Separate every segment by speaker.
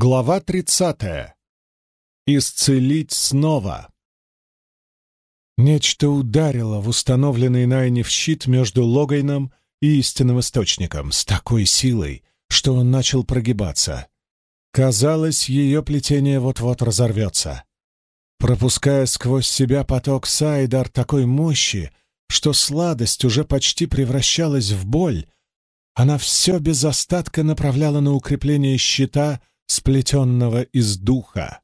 Speaker 1: Глава 30. Исцелить снова. Нечто ударило в установленный Найниф щит между Логайном и истинным источником с такой силой, что он начал прогибаться. Казалось, ее плетение вот-вот разорвется. Пропуская сквозь себя поток Сайдар такой мощи, что сладость уже почти превращалась в боль, она все без остатка направляла на укрепление щита — сплетенного из духа.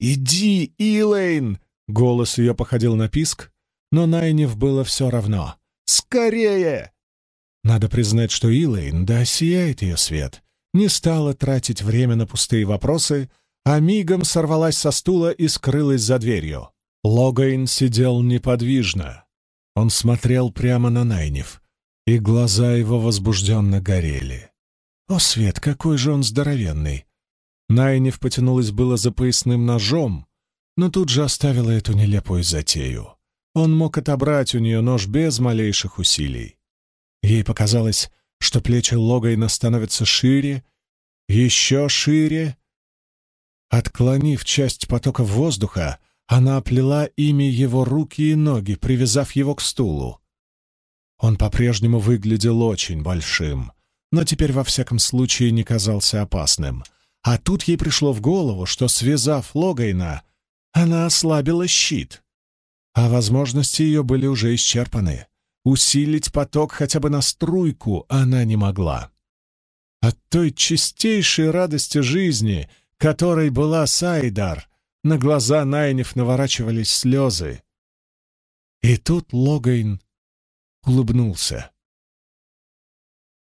Speaker 1: «Иди, Илэйн!» — голос ее походил на писк, но Найнев было все равно. «Скорее!» Надо признать, что Илэйн, да сияет ее свет, не стала тратить время на пустые вопросы, а мигом сорвалась со стула и скрылась за дверью. Логайн сидел неподвижно. Он смотрел прямо на Найнев, и глаза его возбужденно горели. О, свет, какой же он здоровенный! Найнев потянулась было за поясным ножом, но тут же оставила эту нелепую затею. Он мог отобрать у нее нож без малейших усилий. Ей показалось, что плечи Логайна становятся шире, еще шире. Отклонив часть потока воздуха, она оплела ими его руки и ноги, привязав его к стулу. Он по-прежнему выглядел очень большим, но теперь во всяком случае не казался опасным — а тут ей пришло в голову, что, связав Логайна, она ослабила щит. А возможности ее были уже исчерпаны. Усилить поток хотя бы на струйку она не могла. От той чистейшей радости жизни, которой была Сайдар, на глаза Найнев наворачивались слезы. И тут Логайн улыбнулся.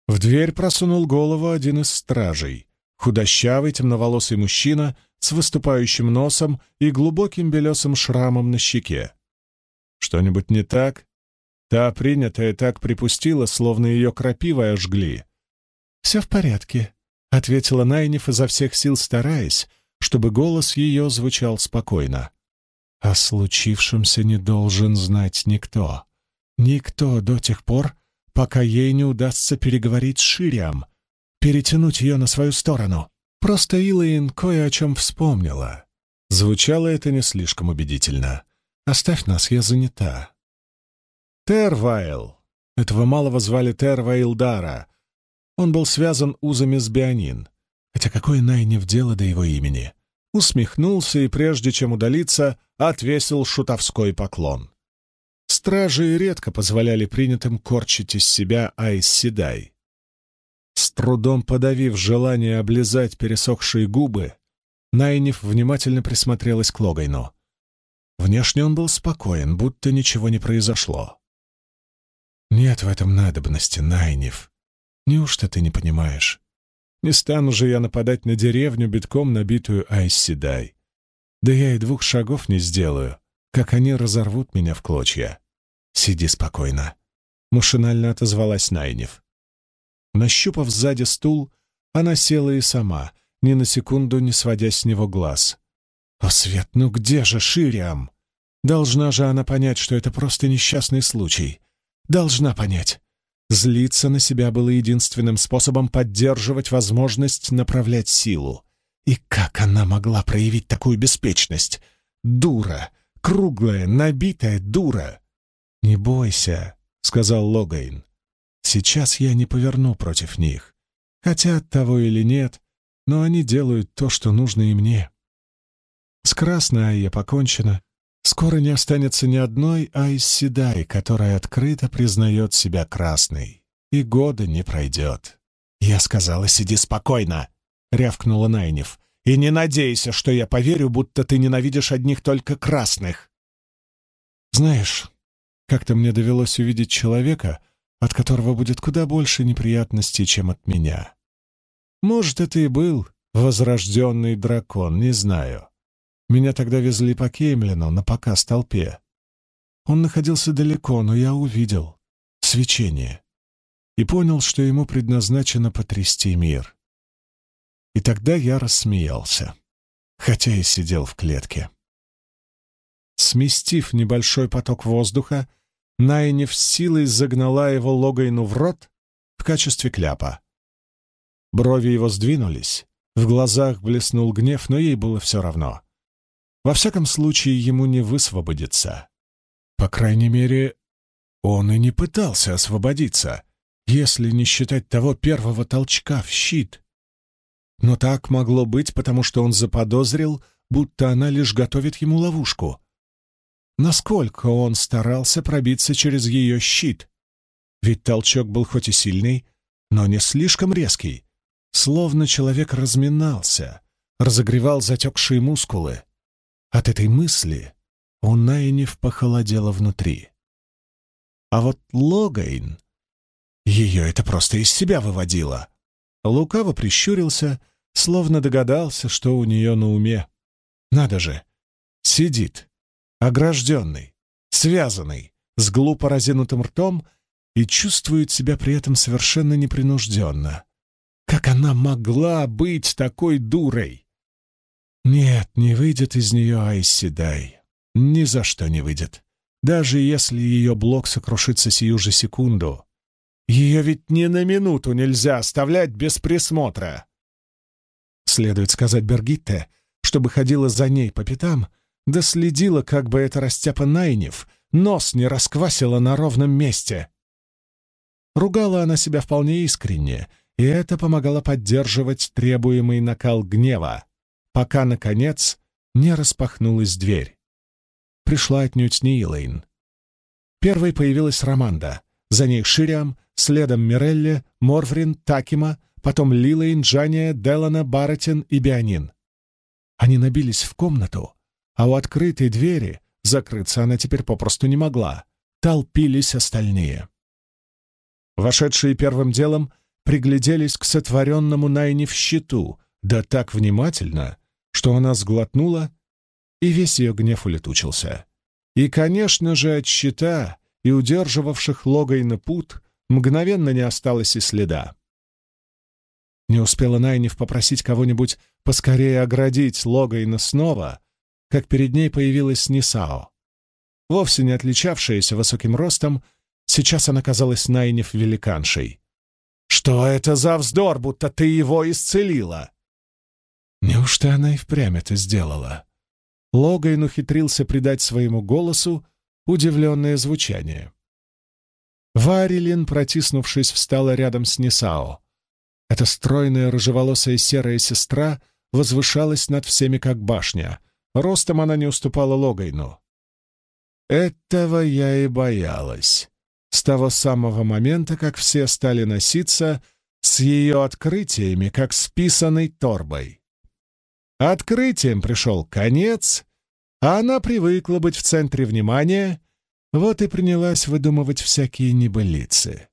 Speaker 1: В дверь просунул голову один из стражей. Худощавый, темноволосый мужчина с выступающим носом и глубоким белесым шрамом на щеке. Что-нибудь не так? Та принятая так припустила, словно ее крапивой ожгли. «Все в порядке», — ответила Найниф изо всех сил стараясь, чтобы голос ее звучал спокойно. О случившемся не должен знать никто. Никто до тех пор, пока ей не удастся переговорить с Шириам, перетянуть ее на свою сторону. Просто Илайн кое о чем вспомнила. Звучало это не слишком убедительно. «Оставь нас, я занята». Тервайл. Этого малого звали Терваилдара. Он был связан узами с Бионин. Хотя какое Найнев дело до его имени? Усмехнулся и, прежде чем удалиться, отвесил шутовской поклон. Стражи редко позволяли принятым корчить из себя Айс Седай. С трудом подавив желание облизать пересохшие губы, Найниф внимательно присмотрелась к Логайну. Внешне он был спокоен, будто ничего не произошло. «Нет в этом надобности, Найниф. Неужто ты не понимаешь? Не стану же я нападать на деревню, битком набитую Айсседай. Да я и двух шагов не сделаю, как они разорвут меня в клочья. Сиди спокойно». Машинально отозвалась Найниф. Нащупав сзади стул, она села и сама, ни на секунду не сводя с него глаз. «О, Свет, ну где же Шириам? Должна же она понять, что это просто несчастный случай. Должна понять. Злиться на себя было единственным способом поддерживать возможность направлять силу. И как она могла проявить такую беспечность? Дура! Круглая, набитая дура! «Не бойся», — сказал Логайн. Сейчас я не поверну против них. Хотят того или нет, но они делают то, что нужно и мне. С Красной Айе покончено. Скоро не останется ни одной Айсседай, которая открыто признает себя красной. И года не пройдет. Я сказала, сиди спокойно, — рявкнула Найнев. И не надейся, что я поверю, будто ты ненавидишь одних только красных. Знаешь, как-то мне довелось увидеть человека, от которого будет куда больше неприятностей, чем от меня. Может, это и был возрожденный дракон, не знаю. Меня тогда везли по Кеймлину на показ толпе. Он находился далеко, но я увидел свечение и понял, что ему предназначено потрясти мир. И тогда я рассмеялся, хотя и сидел в клетке. Сместив небольшой поток воздуха, Найнев силой загнала его логайну в рот в качестве кляпа. Брови его сдвинулись, В глазах блеснул гнев, но ей было все равно. Во всяком случае, ему не высвободиться. По крайней мере, он и не пытался освободиться, если не считать того первого толчка в щит. Но так могло быть, потому что он заподозрил, будто она лишь готовит ему ловушку. Насколько он старался пробиться через ее щит? Ведь толчок был хоть и сильный, но не слишком резкий, Словно человек разминался, разогревал затекшие мускулы. От этой мысли у Найниф похолодело внутри. А вот Логайн... Ее это просто из себя выводило. Лукаво прищурился, словно догадался, что у нее на уме. Надо же! Сидит, огражденный, связанный, с глупо разинутым ртом и чувствует себя при этом совершенно непринужденно. Как она могла быть такой дурой? Нет, не выйдет из нее Айси Дай. Ни за что не выйдет. Даже если ее блок сокрушится сию же секунду. Ее ведь ни на минуту нельзя оставлять без присмотра. Следует сказать Бергитте, чтобы ходила за ней по пятам, да следила, как бы эта растяпа Найнев нос не расквасила на ровном месте. Ругала она себя вполне искренне, и это помогало поддерживать требуемый накал гнева, пока, наконец, не распахнулась дверь. Пришла отнюдь не Илэйн. Первой появилась Романда, за ней Шириам, следом Мирелли, Морврин, Такима, потом Лилейн, Джания, Делана, Барретин и Бианин. Они набились в комнату, а у открытой двери, закрыться она теперь попросту не могла, толпились остальные. Вошедшие первым делом пригляделись к сотворенному Найне в щиту, да так внимательно, что она сглотнула, и весь ее гнев улетучился. И, конечно же, от щита и удерживавших Логайна пут мгновенно не осталось и следа. Не успела Найниф попросить кого-нибудь поскорее оградить Логайна снова, как перед ней появилась Нисао. Вовсе не отличавшаяся высоким ростом, сейчас она казалась Найниф великаншей. Что это за вздор, будто ты его исцелила?» Неужто она и впрямь это сделала? Логайн ухитрился придать своему голосу удивленное звучание. Варилин, протиснувшись, встала рядом с Нисао. Эта стройная рыжеволосая серая сестра возвышалась над всеми как башня. Ростом она не уступала Логайну. Этого я и боялась с того самого момента, как все стали носиться с ее открытиями, как с писаной торбой. Открытием пришел конец, а она привыкла быть в центре внимания, вот и принялась выдумывать всякие небылицы.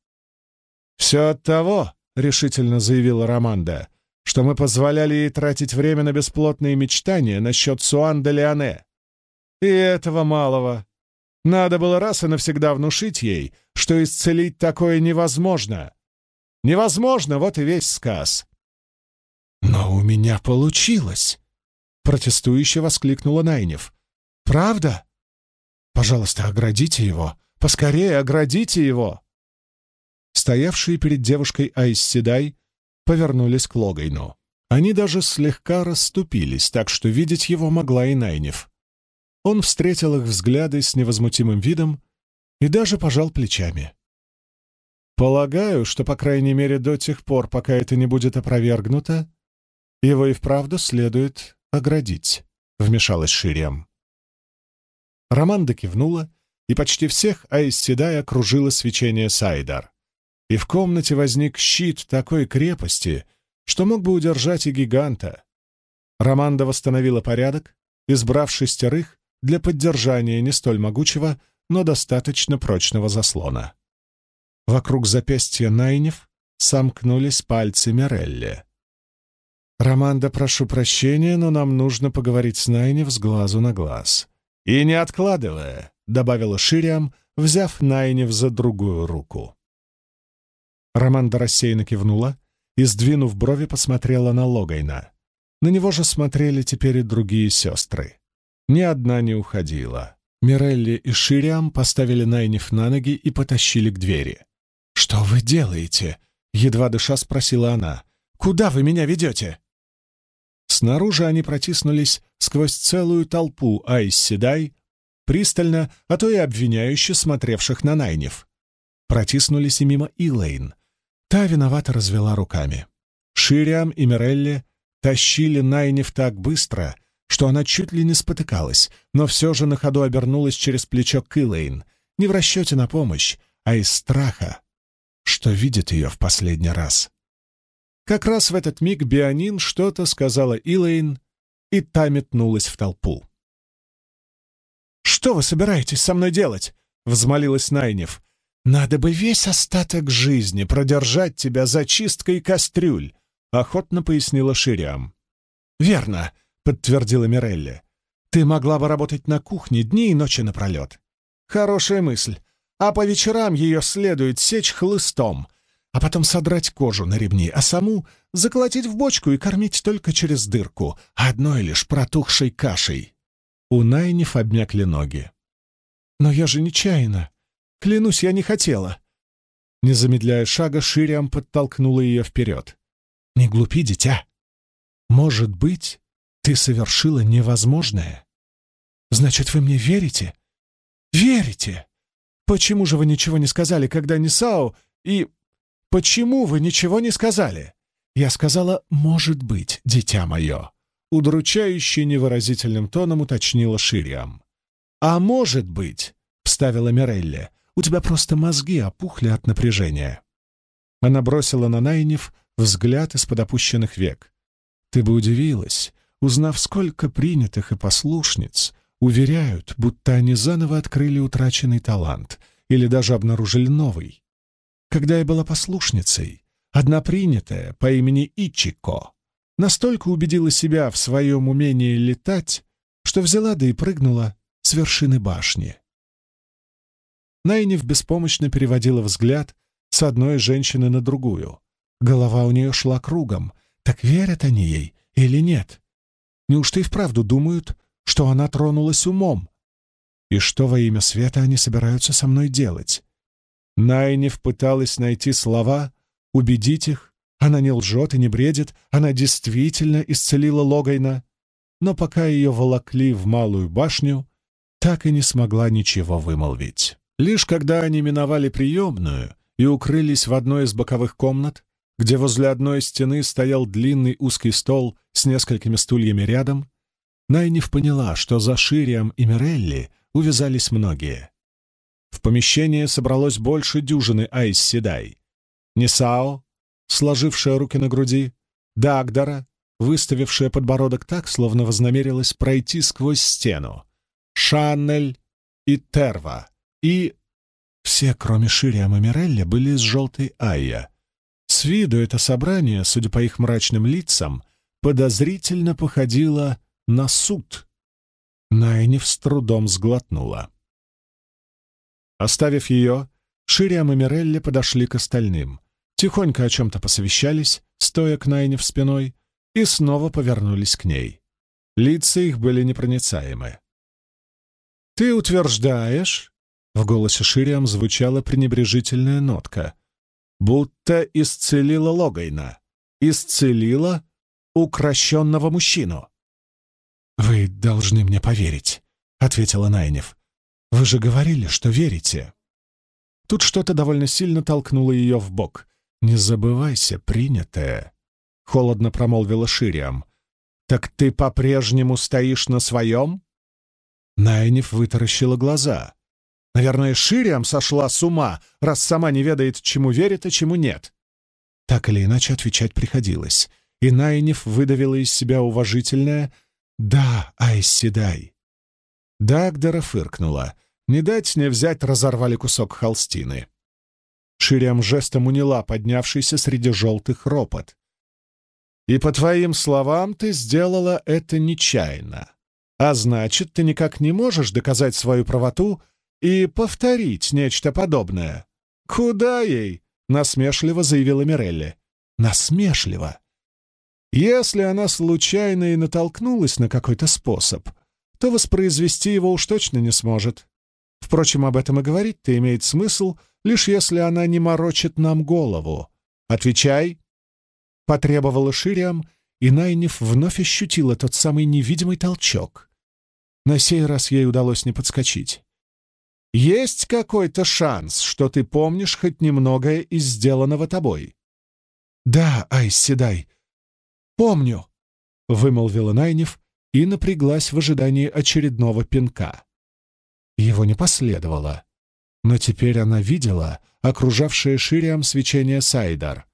Speaker 1: «Все от того», — решительно заявила Романда, «что мы позволяли ей тратить время на бесплотные мечтания насчет Суан де Леоне. И этого малого. Надо было раз и навсегда внушить ей, что исцелить такое невозможно. Невозможно, вот и весь сказ. «Но у меня получилось!» — протестующе воскликнула Найнев. «Правда? Пожалуйста, оградите его! Поскорее оградите его!» Стоявшие перед девушкой Айс повернулись к Логайну. Они даже слегка расступились, так что видеть его могла и Найнев. Он встретил их взгляды с невозмутимым видом и даже пожал плечами. «Полагаю, что, по крайней мере, до тех пор, пока это не будет опровергнуто, его и вправду следует оградить», — вмешалась Шириам. Романда кивнула, и почти всех Айсседай окружило свечение Сайдар. И в комнате возник щит такой крепости, что мог бы удержать и гиганта. Романда восстановила порядок, избрав шестерых, для поддержания не столь могучего, но достаточно прочного заслона. Вокруг запястья Найнев сомкнулись пальцы Мирелли. «Романда, прошу прощения, но нам нужно поговорить с Найнев с глазу на глаз». «И не откладывая», — добавила Шириам, взяв Найнев за другую руку. Романда рассеянно кивнула и, сдвинув брови, посмотрела на Логайна. На него же смотрели теперь и другие сестры. Ни одна не уходила. Мирелли и Шириам поставили Найниф на ноги и потащили к двери. «Что вы делаете?» — едва дыша спросила она. «Куда вы меня ведете?» Снаружи они протиснулись сквозь целую толпу Айс-Седай, пристально, а то и обвиняюще смотревших на Найнев. Протиснулись и мимо Илэйн. Та виновато развела руками. Шириам и Мирелли тащили Найнев так быстро, что она чуть ли не спотыкалась, но все же на ходу обернулась через плечо к Илэйн, не в расчете на помощь, а из страха, что видит ее в последний раз. Как раз в этот миг Бионин что-то сказала Илэйн, и та метнулась в толпу. «Что вы собираетесь со мной делать?» — взмолилась Найнев. «Надо бы весь остаток жизни продержать тебя за чисткой кастрюль», — охотно пояснила Шириам. «Верно», — подтвердила Мирелли. «Ты могла бы работать на кухне дни и ночи напролет. Хорошая мысль. А по вечерам ее следует сечь хлыстом, а потом содрать кожу на ремни, а саму заколотить в бочку и кормить только через дырку, одной лишь протухшей кашей. У Найниф обмякли ноги. «Но я же нечаянно. Клянусь, я не хотела». Не замедляя шага, Шириам подтолкнула ее вперед. «Не глупи, дитя. Может быть, ты совершила невозможное? Значит, вы мне верите? Верите? Почему же вы ничего не сказали, когда Нисао и «Почему вы ничего не сказали?» Я сказала «может быть, дитя мое», — удручающе невыразительным тоном уточнила Шириам. «А может быть», — вставила Мирелли, — «у тебя просто мозги опухли от напряжения». Она бросила на Найнев взгляд из-под опущенных век. «Ты бы удивилась, узнав, сколько принятых и послушниц уверяют, будто они заново открыли утраченный талант или даже обнаружили новый. Когда я была послушницей, одна принятая по имени Ичико настолько убедила себя в своем умении летать, что взяла да и прыгнула с вершины башни. Найнев беспомощно переводила взгляд с одной женщины на другую. Голова у нее шла кругом. Так верят они ей или нет? Неужто и вправду думают, что она тронулась умом? И что во имя света они собираются со мной делать? Найнев пыталась найти слова, убедить их. Она не лжет и не бредит, она действительно исцелила Логайна. Но пока ее волокли в малую башню, так и не смогла ничего вымолвить. Лишь когда они миновали приемную и укрылись в одной из боковых комнат, где возле одной стены стоял длинный узкий стол с несколькими стульями рядом, Найниф поняла, что за Ширием и Мирелли увязались многие. В помещении собралось больше дюжины Айс Седай. Нисао, сложившая руки на груди, Дагдара, выставившая подбородок так, словно вознамерилась пройти сквозь стену, Шаннель и Терва, и... Все, кроме Шириама Мирелли, были из желтой Айя. С виду это собрание, судя по их мрачным лицам, подозрительно походило на суд. Найниф с трудом сглотнула. Оставив ее, Шириам и Мирелли подошли к остальным, тихонько о чем-то посовещались, стоя к Найне в спиной, и снова повернулись к ней. Лица их были непроницаемы. «Ты утверждаешь...» — в голосе Шириам звучала пренебрежительная нотка. «Будто исцелила Логайна. Исцелила укращенного мужчину». «Вы должны мне поверить», — ответила Найнев. Вы же говорили, что верите. Тут что-то довольно сильно толкнуло ее в бок. Не забывайся, принятое. Холодно промолвила Шириам. Так ты по-прежнему стоишь на своем? Найниф вытаращила глаза. Наверное, Шириам сошла с ума, раз сама не ведает, чему верит, а чему нет. Так или иначе отвечать приходилось, и Найниф выдавила из себя уважительное «Да, Айсседай». Дагдера фыркнула. Не дать не взять разорвали кусок холстины. Шириам жестом уняла поднявшийся среди желтых ропот. «И по твоим словам, ты сделала это нечаянно. А значит, ты никак не можешь доказать свою правоту и повторить нечто подобное». «Куда ей?» — насмешливо заявила Мирелли. «Насмешливо?» Если она случайно и натолкнулась на какой-то способ, то воспроизвести его уж точно не сможет. Впрочем, об этом и говорить-то имеет смысл, лишь если она не морочит нам голову. «Отвечай!» — потребовала Шириам, и Найниф вновь ощутила тот самый невидимый толчок. На сей раз ей удалось не подскочить. «Есть какой-то шанс, что ты помнишь хоть немногое из сделанного тобой?» «Да, Айс Седай, помню», — вымолвила Найниф и напряглась в ожидании очередного пинка. Его не последовало, но теперь она видела окружавшее Шириам свечение Сайдар.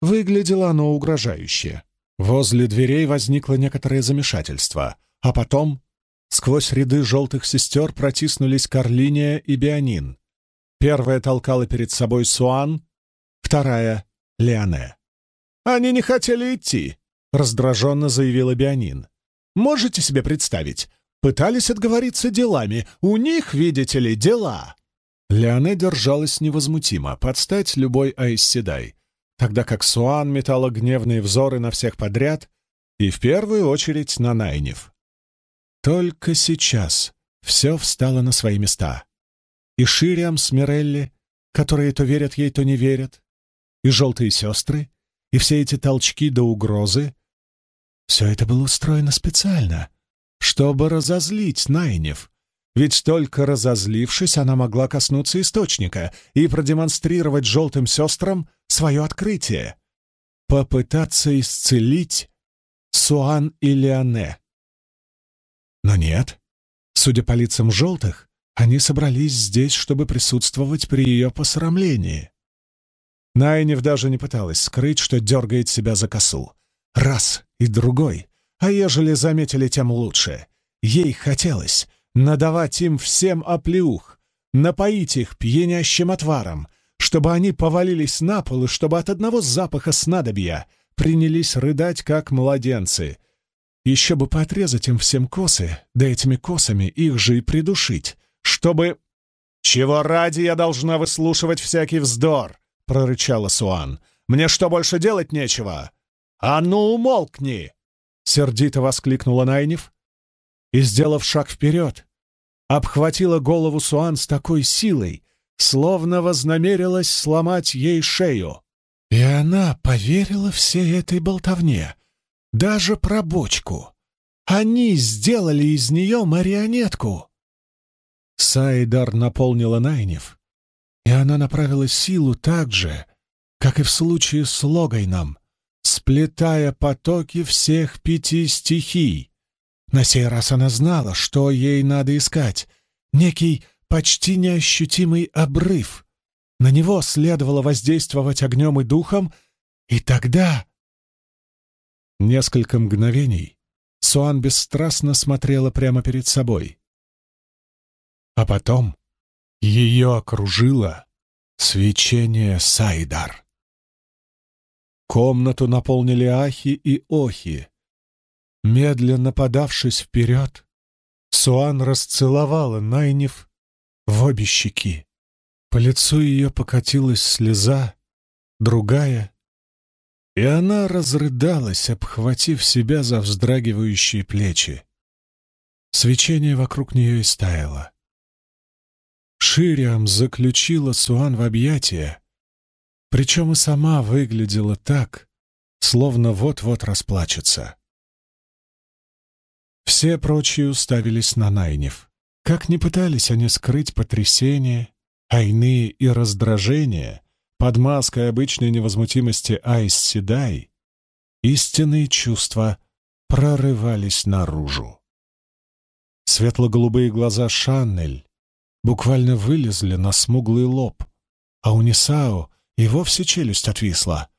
Speaker 1: Выглядело оно угрожающе. Возле дверей возникло некоторое замешательство, а потом сквозь ряды желтых сестер протиснулись Карлиния и Бианин. Первая толкала перед собой Суан, вторая — Леоне. «Они не хотели идти», — раздраженно заявила Бианин. «Можете себе представить? Пытались отговориться делами. У них, видите ли, дела». Леоне держалась невозмутимо, подстать любой Айсседай, тогда как Суан метала гневные взоры на всех подряд и в первую очередь на Найнев. Только сейчас все встало на свои места. И Шириам с Мирелли, которые то верят ей, то не верят, и желтые сестры, и все эти толчки до угрозы. Все это было устроено специально, чтобы разозлить Найнев, ведь только разозлившись, она могла коснуться источника и продемонстрировать желтым сестрам свое открытие. Попытаться исцелить Суан и Леоне. Но нет. Судя по лицам желтых, они собрались здесь, чтобы присутствовать при ее посрамлении. Найнев даже не пыталась скрыть, что дергает себя за косу. Раз и другой. А ежели заметили, тем лучше. Ей хотелось надавать им всем оплеух, напоить их пьянящим отваром, чтобы они повалились на пол и чтобы от одного запаха снадобья принялись рыдать, как младенцы. Еще бы поотрезать им всем косы, да этими косами их же и придушить, чтобы... «Чего ради я должна выслушивать всякий вздор?» — прорычала Суан. «Мне что, больше делать нечего?» «А ну, умолкни!» — сердито воскликнула Найнев, и, сделав шаг вперед, обхватила голову Суан с такой силой, словно вознамерилась сломать ей шею. И она поверила всей этой болтовне, даже про бочку. Они сделали из нее марионетку. Сайдар наполнила Найнев, и она направила силу так же, как и в случае с Логайном, сплетая потоки всех пяти стихий, на сей раз она знала, что ей надо искать. Некий почти неощутимый обрыв. На него следовало воздействовать огнем и духом, и тогда... Несколько мгновений Суан бесстрастно смотрела прямо перед собой. А потом ее окружило свечение Сайдар. Комнату наполнили ахи и охи. Медленно подавшись вперед, Суан расцеловала Найнев в обе щеки. По лицу ее покатилась слеза, другая, и она разрыдалась, обхватив себя за вздрагивающие плечи. Свечение вокруг нее истаяло. Шириам заключила Суан в объятия, причем и сама выглядела так, словно вот-вот расплачется. Все прочие уставились на Найнев. Как ни пытались они скрыть потрясение, а иные и раздражение под маской обычной невозмутимости Айс Седай, истинные чувства прорывались наружу. Светло-голубые глаза Шаннель буквально вылезли на смуглый лоб, а у Нисао и вовсе челюсть отвисла.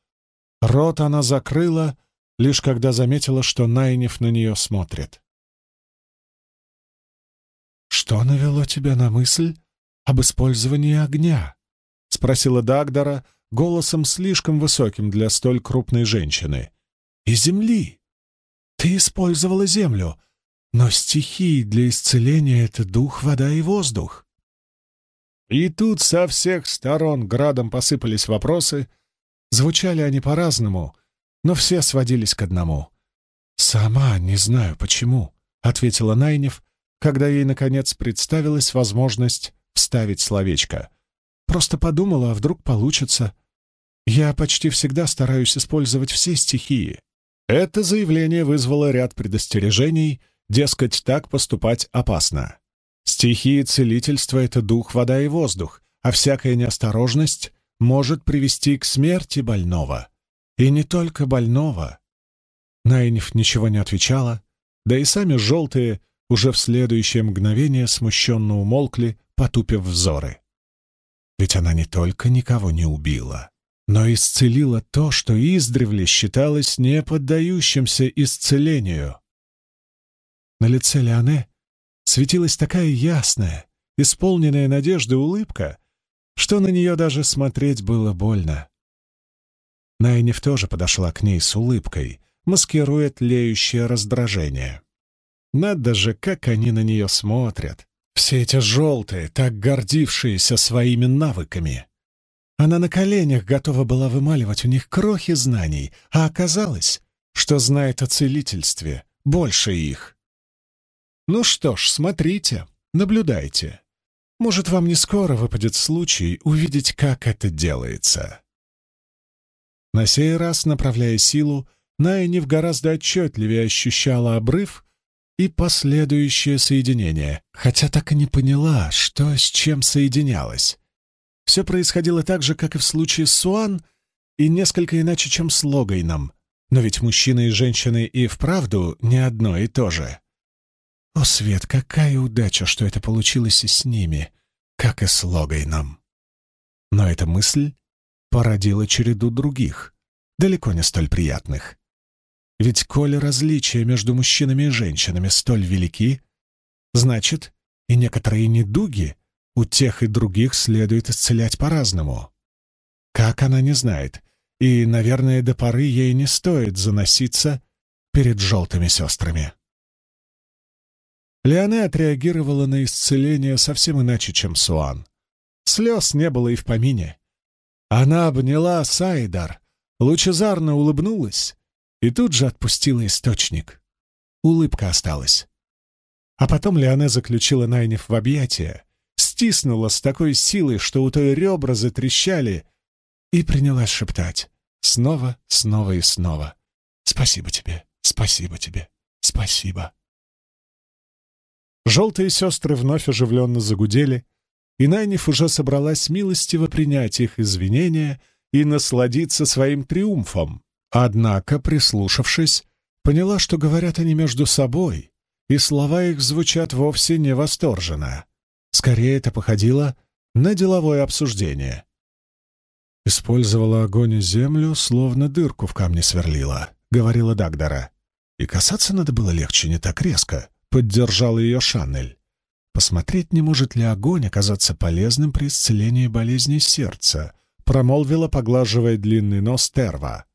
Speaker 1: Рот она закрыла, лишь когда заметила, что Найнев на нее смотрит. «Что навело тебя на мысль об использовании огня?» — спросила Дагдара голосом слишком высоким для столь крупной женщины. «И земли. Ты использовала землю, но стихии для исцеления — это дух, вода и воздух». И тут со всех сторон градом посыпались вопросы. Звучали они по-разному, но все сводились к одному. «Сама не знаю, почему», — ответила Найнев, когда ей, наконец, представилась возможность вставить словечко. Просто подумала, а вдруг получится. Я почти всегда стараюсь использовать все стихии. Это заявление вызвало ряд предостережений, дескать, так поступать опасно. Стихии целительства — это дух, вода и воздух, а всякая неосторожность может привести к смерти больного. И не только больного. Найниф ничего не отвечала, да и сами желтые уже в следующее мгновение смущенно умолкли, потупив взоры. Ведь она не только никого не убила, но исцелила то, что издревле считалось неподдающимся исцелению. На лице Леоне светилась такая ясная, исполненная надежды улыбка, что на нее даже смотреть было больно. Найниф тоже подошла к ней с улыбкой, маскируя тлеющее раздражение. Надо же, как они на нее смотрят. Все эти желтые, так гордившиеся своими навыками. Она на коленях готова была вымаливать у них крохи знаний, а оказалось, что знает о целительстве больше их. Ну что ж, смотрите, наблюдайте. Может, вам не скоро выпадет случай увидеть, как это делается. На сей раз, направляя силу, Найниф гораздо отчетливее ощущала обрыв и последующее соединение, хотя так и не поняла, что с чем соединялось. Все происходило так же, как и в случае с Суан, и несколько иначе, чем с Логайном. Но ведь мужчины и женщины и вправду не одно и то же. О, Свет, какая удача, что это получилось и с ними, как и с Логайном. Но эта мысль породила череду других, далеко не столь приятных. Ведь коли различия между мужчинами и женщинами столь велики, значит, и некоторые недуги у тех и других следует исцелять по-разному. Как она не знает, и, наверное, до поры ей не стоит заноситься перед желтыми сестрами. Леоне отреагировала на исцеление совсем иначе, чем Суан. Слез не было и в помине. Она обняла Сайдар, лучезарно улыбнулась и тут же отпустила источник. Улыбка осталась. А потом Леоне заключила Найниф в объятия, стиснула с такой силой, что у той ребра затрещали, и принялась шептать снова, снова и снова. «Спасибо тебе, спасибо тебе, спасибо». Желтые сестры вновь оживленно загудели, и Найниф уже собралась милостиво принять их извинения и насладиться своим триумфом. Однако, прислушавшись, поняла, что говорят они между собой, и слова их звучат вовсе не восторженно. Скорее, это походило на деловое обсуждение. «Использовала огонь и землю, словно дырку в камне сверлила», — говорила Дагдара. «И касаться надо было легче, не так резко. Поддержал ее Шанель. Посмотреть, не может ли огонь оказаться полезным при исцелении болезни сердца, промолвила, поглаживая длинный нос Терва.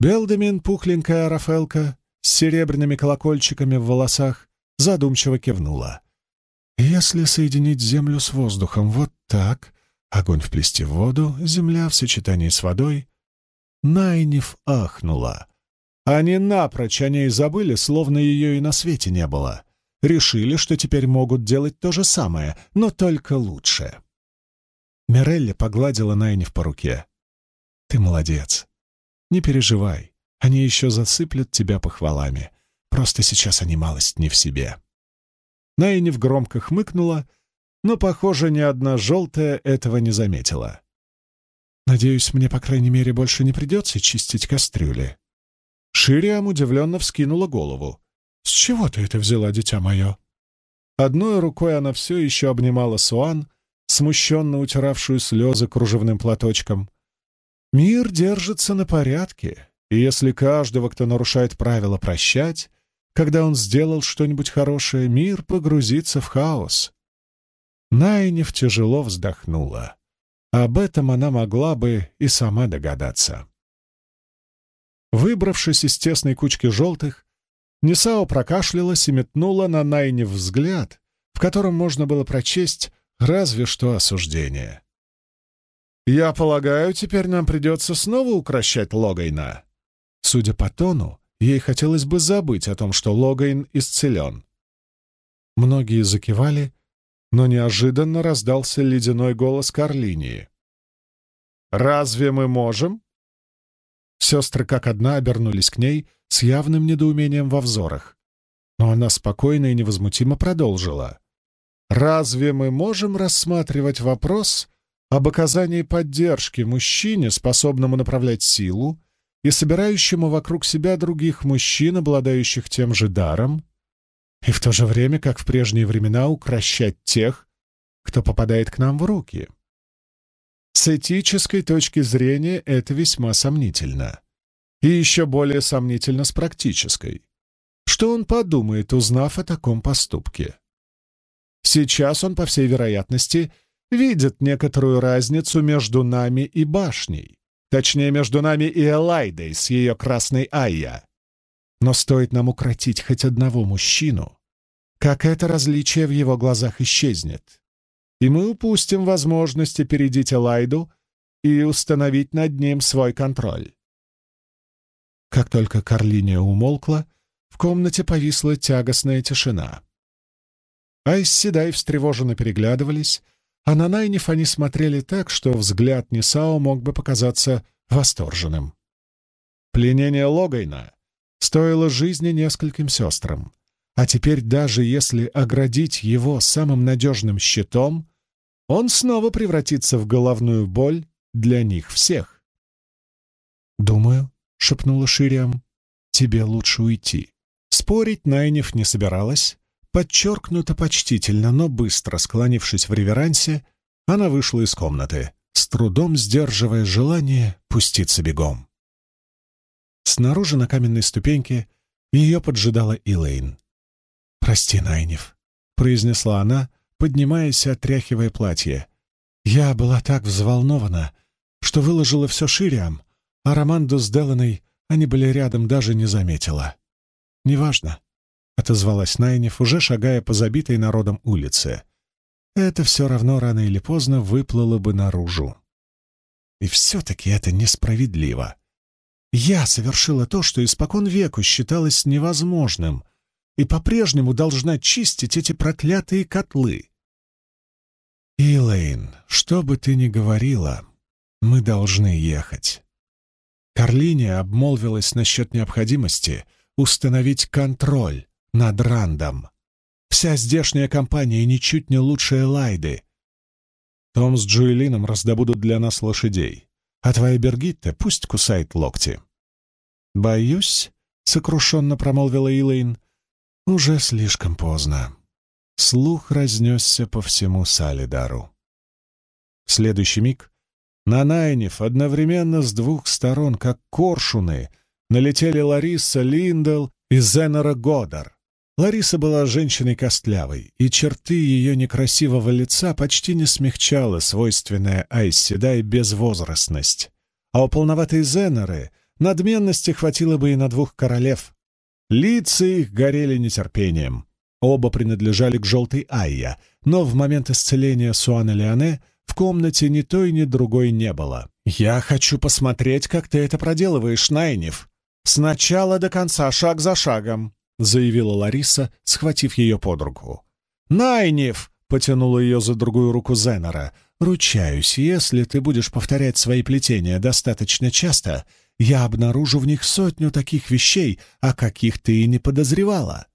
Speaker 1: Белдемин, пухленькая Рафелка, с серебряными колокольчиками в волосах, задумчиво кивнула. Если соединить землю с воздухом вот так, огонь вплести в воду, земля в сочетании с водой, Найниф ахнула. Они напрочь о ней забыли, словно ее и на свете не было. Решили, что теперь могут делать то же самое, но только лучше. Мирелли погладила Найниф по руке. «Ты молодец. Не переживай, они еще засыплют тебя похвалами. Просто сейчас они малость не в себе». Найниф громко хмыкнула, но, похоже, ни одна желтая этого не заметила. «Надеюсь, мне, по крайней мере, больше не придется чистить кастрюли», Шириам удивленно вскинула голову. «С чего ты это взяла, дитя мое?» Одной рукой она все еще обнимала Суан, смущенно утиравшую слезы кружевным платочком. «Мир держится на порядке, и если каждого, кто нарушает правила, прощать, когда он сделал что-нибудь хорошее, мир погрузится в хаос». Найнев тяжело вздохнула. Об этом она могла бы и сама догадаться. Выбравшись из тесной кучки желтых, Несао прокашлялась и метнула на Найне взгляд, в котором можно было прочесть разве что осуждение. «Я полагаю, теперь нам придется снова укращать Логайна». Судя по тону, ей хотелось бы забыть о том, что Логайн исцелен. Многие закивали, но неожиданно раздался ледяной голос Карлинии. «Разве мы можем?» Сестры как одна обернулись к ней с явным недоумением во взорах. Но она спокойно и невозмутимо продолжила. «Разве мы можем рассматривать вопрос об оказании поддержки мужчине, способному направлять силу, и собирающему вокруг себя других мужчин, обладающих тем же даром, и в то же время, как в прежние времена, укращать тех, кто попадает к нам в руки. С этической точки зрения это весьма сомнительно. И еще более сомнительно с практической. Что он подумает, узнав о таком поступке? Сейчас он, по всей вероятности, видит некоторую разницу между нами и башней. Точнее, между нами и Элайдой с ее красной Айя. Но стоит нам укротить хоть одного мужчину, как это различие в его глазах исчезнет. И мы упустим возможность опередить Элайду и установить над ним свой контроль. Как только Карлиния умолкла, в комнате повисла тягостная тишина. Айс Седай встревоженно переглядывались, а на Найниф они смотрели так, что взгляд Нисао мог бы показаться восторженным. Пленение Логайна стоило жизни нескольким сестрам, а теперь даже если оградить его самым надежным щитом, он снова превратится в головную боль для них всех. «Думаю», — шепнула Шириам, — «тебе лучше уйти». Спорить Найниф не собиралась, Подчеркнуто почтительно, но быстро склонившись в реверансе, она вышла из комнаты, с трудом сдерживая желание пуститься бегом. Снаружи на каменной ступеньке ее поджидала Илэйн. «Прости, Найнев», — произнесла она, поднимаясь и отряхивая платье. «Я была так взволнована, что выложила все Шириам, а Романду с Деланой они были рядом, даже не заметила. Неважно отозвалась Найнев, уже шагая по забитой народом улице. Это все равно рано или поздно выплыло бы наружу. И все-таки это несправедливо. Я совершила то, что испокон веку считалось невозможным, и по-прежнему должна чистить эти проклятые котлы. Илэйн, что бы ты ни говорила, мы должны ехать. Карлиния обмолвилась насчет необходимости установить контроль над Рандом. Вся здешняя компания ничуть не лучше Элайды. Том с Джуэлином раздобудут для нас лошадей, а твоя Бергитта пусть кусает локти. «Боюсь», — сокрушенно промолвила Илэйн, — «уже слишком поздно». Слух разнесся по всему Салидару. В следующий миг на Найнев одновременно с двух сторон, как коршуны, налетели Лариса Линдел и Зенера Годар. Лариса была женщиной костлявой, и черты ее некрасивого лица почти не смягчала свойственная Айсседай безвозрастность. А у полноватой Зенеры надменности хватило бы и на двух королев. Лица их горели нетерпением. Оба принадлежали к желтой Айя, но в момент исцеления Суана Леоне в комнате ни той, ни другой не было. «Я хочу посмотреть, как ты это проделываешь, Найнев. Сначала до конца, шаг за шагом», — заявила Лариса, схватив ее под руку. «Найниф!» — потянула ее за другую руку Зенера. «Ручаюсь, если ты будешь повторять свои плетения достаточно часто, я обнаружу в них сотню таких вещей, о каких ты и не подозревала».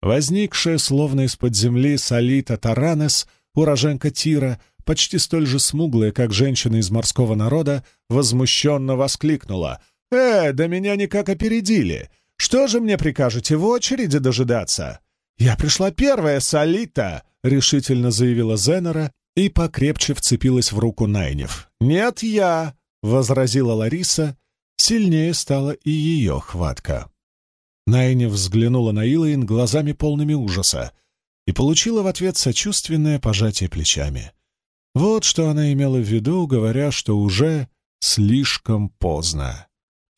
Speaker 1: Возникшая, словно из-под земли, Салита Таранес, уроженка Тира, почти столь же смуглая, как женщина из морского народа, возмущенно воскликнула. «Э, да меня никак опередили! Что же мне прикажете в очереди дожидаться? Я пришла первая, Солита, решительно заявила Зенера и покрепче вцепилась в руку Найнев. Нет, я, возразила Лариса, сильнее стала и ее хватка. Найнев взглянула на Илайн глазами полными ужаса и получила в ответ сочувственное пожатие плечами. Вот что она имела в виду, говоря, что уже слишком поздно.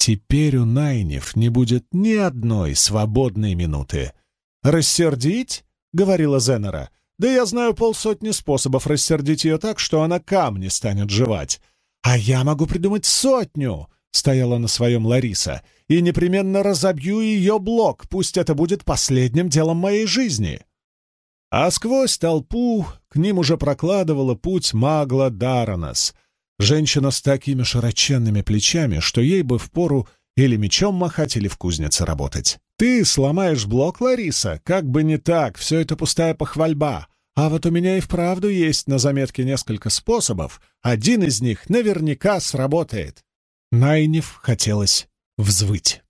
Speaker 1: Теперь у Найнев не будет ни одной свободной минуты. «Рассердить?» — говорила Зенера. «Да я знаю полсотни способов рассердить ее так, что она камни станет жевать. А я могу придумать сотню!» — стояла на своем Лариса. «И непременно разобью ее блок, пусть это будет последним делом моей жизни». А сквозь толпу к ним уже прокладывала путь Магла Даранас, Женщина с такими широченными плечами, что ей бы впору или мечом махать, или в кузнице работать. Ты сломаешь блок, Лариса, как бы не так, все это пустая похвальба. А вот у меня и вправду есть на заметке несколько способов. Один из них наверняка сработает. Найнев хотелось взвыть.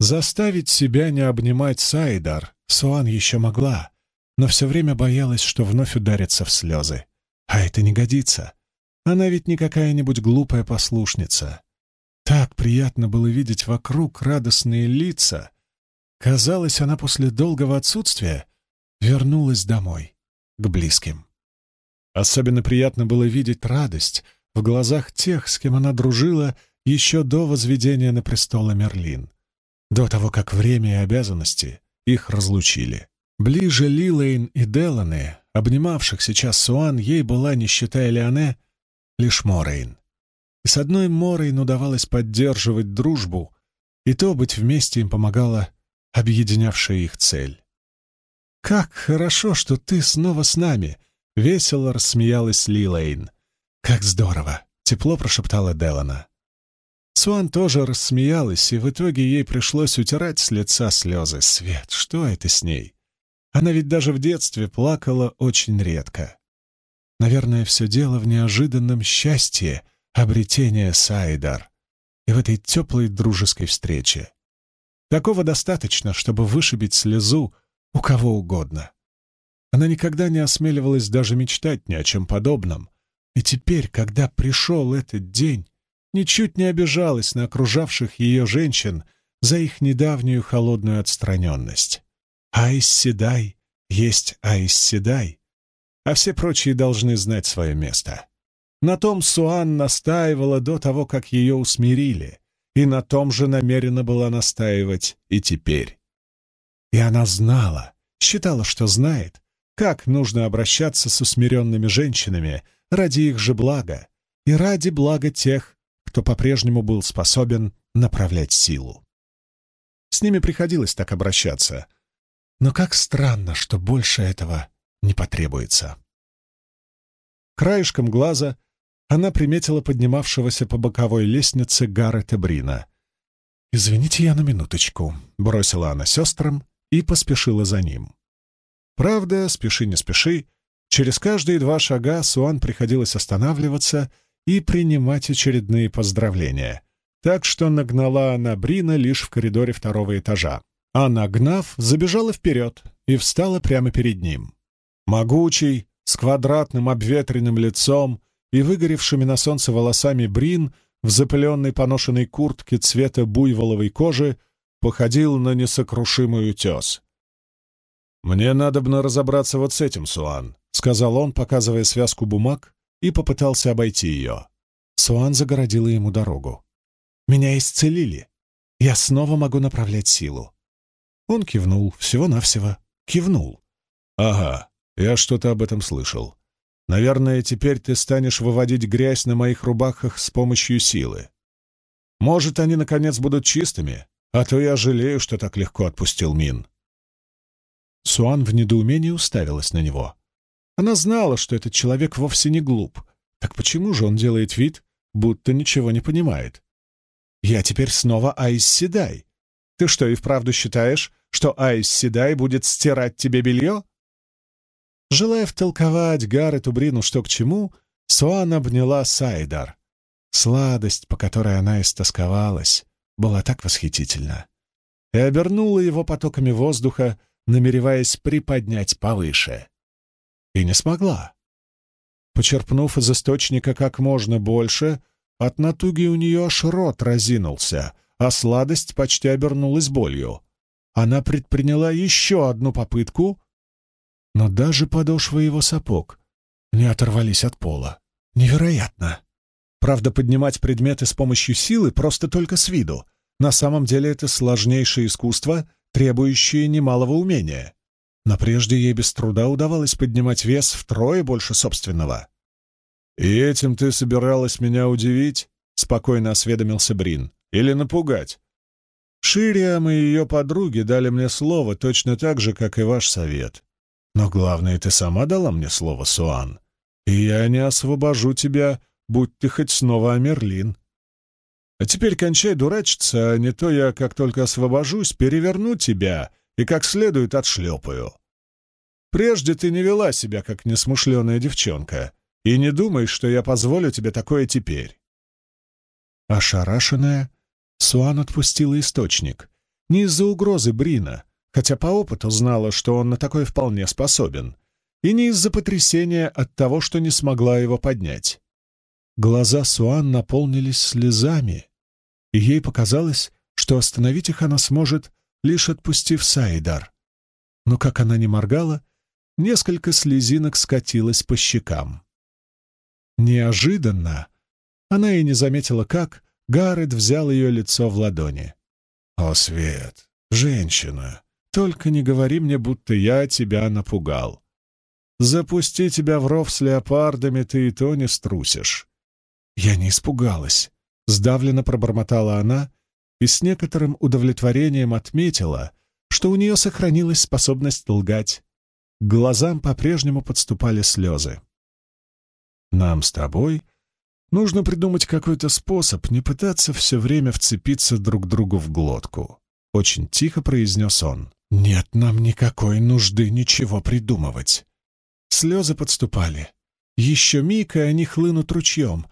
Speaker 1: Заставить себя не обнимать Сайдар Суан еще могла, но все время боялась, что вновь ударится в слезы. А это не годится. Она ведь не какая-нибудь глупая послушница. Так приятно было видеть вокруг радостные лица. Казалось, она после долгого отсутствия вернулась домой, к близким. Особенно приятно было видеть радость в глазах тех, с кем она дружила еще до возведения на престол Мерлин до того, как время и обязанности их разлучили. Ближе Лилейн и Деланы, обнимавших сейчас Суан, ей была, не считая Леоне, лишь Морейн. И с одной Морейн удавалось поддерживать дружбу, и то быть вместе им помогала объединявшая их цель. «Как хорошо, что ты снова с нами!» — весело рассмеялась Лилейн. «Как здорово!» — тепло прошептала Делана. Суан тоже рассмеялась, и в итоге ей пришлось утирать с лица слезы. Свет, что это с ней? Она ведь даже в детстве плакала очень редко. Наверное, все дело в неожиданном счастье обретения Сайдар и в этой теплой дружеской встрече. Такого достаточно, чтобы вышибить слезу у кого угодно. Она никогда не осмеливалась даже мечтать ни о чем подобном. И теперь, когда пришел этот день, ничуть не обижалась на окружавших ее женщин за их недавнюю холодную отстраненность. Айс Седай есть Айс Седай, а все прочие должны знать свое место. На том Суан настаивала до того, как ее усмирили, и на том же намерена была настаивать и теперь. И она знала, считала, что знает, как нужно обращаться с усмиренными женщинами ради их же блага и ради блага тех, кто по-прежнему был способен направлять силу. С ними приходилось так обращаться, но как странно, что больше этого не потребуется. Краешком глаза она приметила поднимавшегося по боковой лестнице Гаррета Брина. «Извините, я на минуточку», — бросила она сестрам и поспешила за ним. Правда, спеши не спеши, через каждые два шага Суан приходилось останавливаться — и принимать очередные поздравления. Так что нагнала она Брина лишь в коридоре второго этажа. А нагнав, забежала вперед и встала прямо перед ним. Могучий, с квадратным обветренным лицом и выгоревшими на солнце волосами Брин в запыленной поношенной куртке цвета буйволовой кожи походил на несокрушимый утес. «Мне надобно разобраться вот с этим, Суан», — сказал он, показывая связку бумаг, и попытался обойти ее. Суан загородила ему дорогу. «Меня исцелили. Я снова могу направлять силу». Он кивнул, всего-навсего. Кивнул. «Ага, я что-то об этом слышал. Наверное, теперь ты станешь выводить грязь на моих рубахах с помощью силы. Может, они, наконец, будут чистыми, а то я жалею, что так легко отпустил Мин». Суан в недоумении уставилась на него. Она знала, что этот человек вовсе не глуп. Так почему же он делает вид, будто ничего не понимает? «Я теперь снова Айс Седай. Ты что, и вправду считаешь, что Айс Седай будет стирать тебе белье?» Желая втолковать Гаррету Брину что к чему, Суан обняла Сайдар. Сладость, по которой она истосковалась, была так восхитительна. И обернула его потоками воздуха, намереваясь приподнять повыше и не смогла. Почерпнув из источника как можно больше, от натуги у нее аж рот разинулся, а сладость почти обернулась болью. Она предприняла еще одну попытку, но даже подошвы его сапог не оторвались от пола. Невероятно! Правда, поднимать предметы с помощью силы просто только с виду. На самом деле это сложнейшее искусство, требующее немалого умения но прежде ей без труда удавалось поднимать вес втрое больше собственного. «И этим ты собиралась меня удивить?» — спокойно осведомился Брин. «Или напугать?» «Шириам и ее подруги дали мне слово точно так же, как и ваш совет. Но главное, ты сама дала мне слово, Суан. и я не освобожу тебя, будь ты хоть снова Амерлин. А теперь кончай дурачиться, а не то я, как только освобожусь, переверну тебя и как следует отшлепаю. Прежде ты не вела себя, как несмышленая девчонка, и не думай, что я позволю тебе такое теперь. Ошарашенная, Суан отпустила источник. Не из-за угрозы Брина, хотя по опыту знала, что он на такое вполне способен, и не из-за потрясения от того, что не смогла его поднять. Глаза Суан наполнились слезами, и ей показалось, что остановить их она сможет, лишь отпустив Саидар. Но как она не моргала, несколько слезинок скатилось по щекам. Неожиданно она и не заметила, как Гаррет взял ее лицо в ладони. «О, Свет, женщина, только не говори мне, будто я тебя напугал. Запусти тебя в ров с леопардами, ты и то не струсишь». «Я не испугалась», — сдавленно пробормотала она и с некоторым удовлетворением отметила, что у нее сохранилась способность лгать. К глазам по-прежнему подступали слезы. «Нам с тобой нужно придумать какой-то способ не пытаться все время вцепиться друг другу в глотку», — очень тихо произнес он. «Нет нам никакой нужды ничего придумывать». Слезы подступали. Еще миг, и они хлынут ручьем.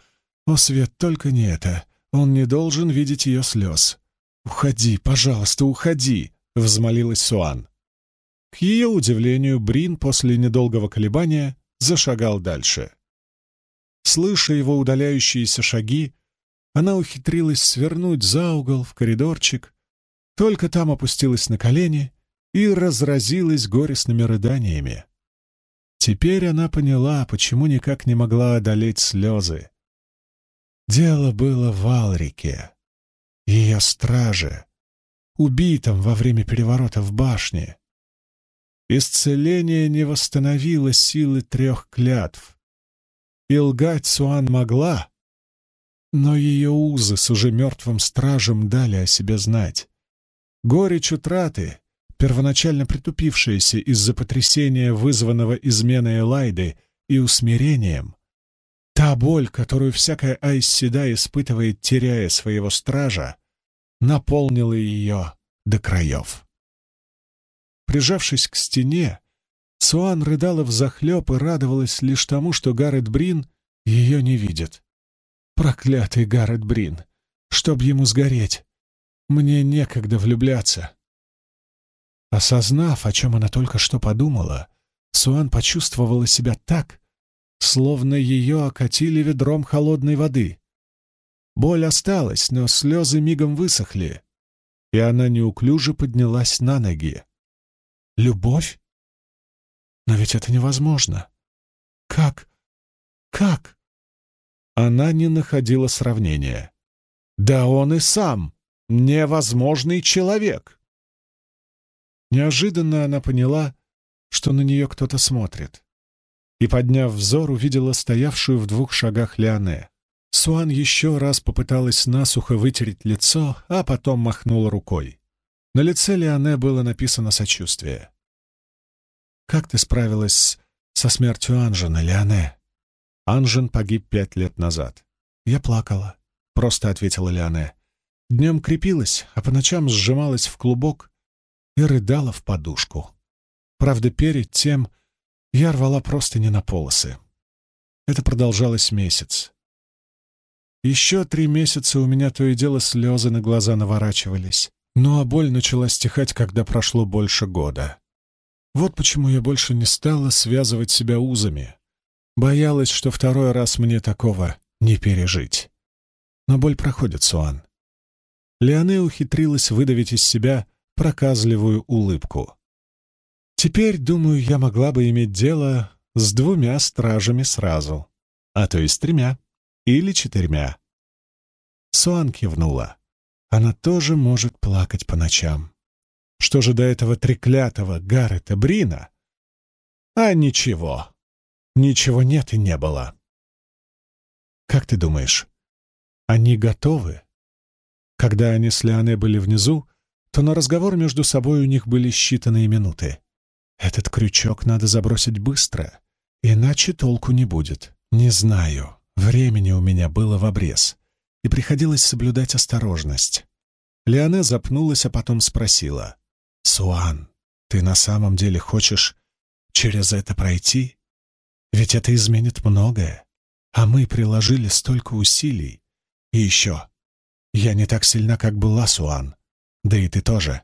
Speaker 1: О, Свет, только не это. Он не должен видеть ее слез. «Уходи, пожалуйста, уходи!» — взмолилась Суан. К ее удивлению, Брин после недолгого колебания зашагал дальше. Слыша его удаляющиеся шаги, она ухитрилась свернуть за угол в коридорчик, только там опустилась на колени и разразилась горестными рыданиями. Теперь она поняла, почему никак не могла одолеть слезы. Дело было в Алрике, ее страже, убитом во время переворота в башне. Исцеление не восстановило силы трех клятв. И лгать Суан могла, но ее узы с уже мертвым стражем дали о себе знать. Горечь утраты, первоначально притупившаяся из-за потрясения, вызванного изменой Элайды и усмирением, та боль, которую всякая Айсседа испытывает, теряя своего стража, наполнила ее до краев. Прижавшись к стене, Суан рыдала взахлеб и радовалась лишь тому, что Гаррет Брин ее не видит. Проклятый Гаррет Брин! Чтоб ему сгореть! Мне некогда влюбляться. Осознав, о чем она только что подумала, Суан почувствовала себя так, словно ее окатили ведром холодной воды. Боль осталась, но слезы мигом высохли, и она неуклюже поднялась на ноги. Любовь? Но ведь это невозможно. Как? Как? Она не находила сравнения. Да он и сам невозможный человек. Неожиданно она поняла, что на нее кто-то смотрит. И, подняв взор, увидела стоявшую в двух шагах Леоне. Суан еще раз попыталась насухо вытереть лицо, а потом махнула рукой. На лице Леоне было написано сочувствие. «Как ты справилась со смертью Анжена, Леоне?» Анжен погиб пять лет назад. «Я плакала», — просто ответила Леоне. Днем крепилась, а по ночам сжималась в клубок и рыдала в подушку. Правда, перед тем я рвала просто не на полосы. Это продолжалось месяц. Еще три месяца у меня то и дело слезы на глаза наворачивались. Ну а боль начала стихать, когда прошло больше года. Вот почему я больше не стала связывать себя узами. Боялась, что второй раз мне такого не пережить. Но боль проходит, Суан. Леоне ухитрилась выдавить из себя проказливую улыбку. Теперь, думаю, я могла бы иметь дело с двумя стражами сразу, а то и с тремя или четырьмя. Суан кивнула. Она тоже может плакать по ночам. Что же до этого треклятого Гаррета Брина? А ничего. Ничего нет и не было. Как ты думаешь, они готовы? Когда они с Леоне были внизу, то на разговор между собой у них были считанные минуты. Этот крючок надо забросить быстро, Иначе толку не будет. Не знаю. Времени у меня было в обрез, и приходилось соблюдать осторожность. Леоне запнулась, а потом спросила. «Суан, ты на самом деле хочешь через это пройти? Ведь это изменит многое, а мы приложили столько усилий. И еще, я не так сильна, как была, Суан, да и ты тоже.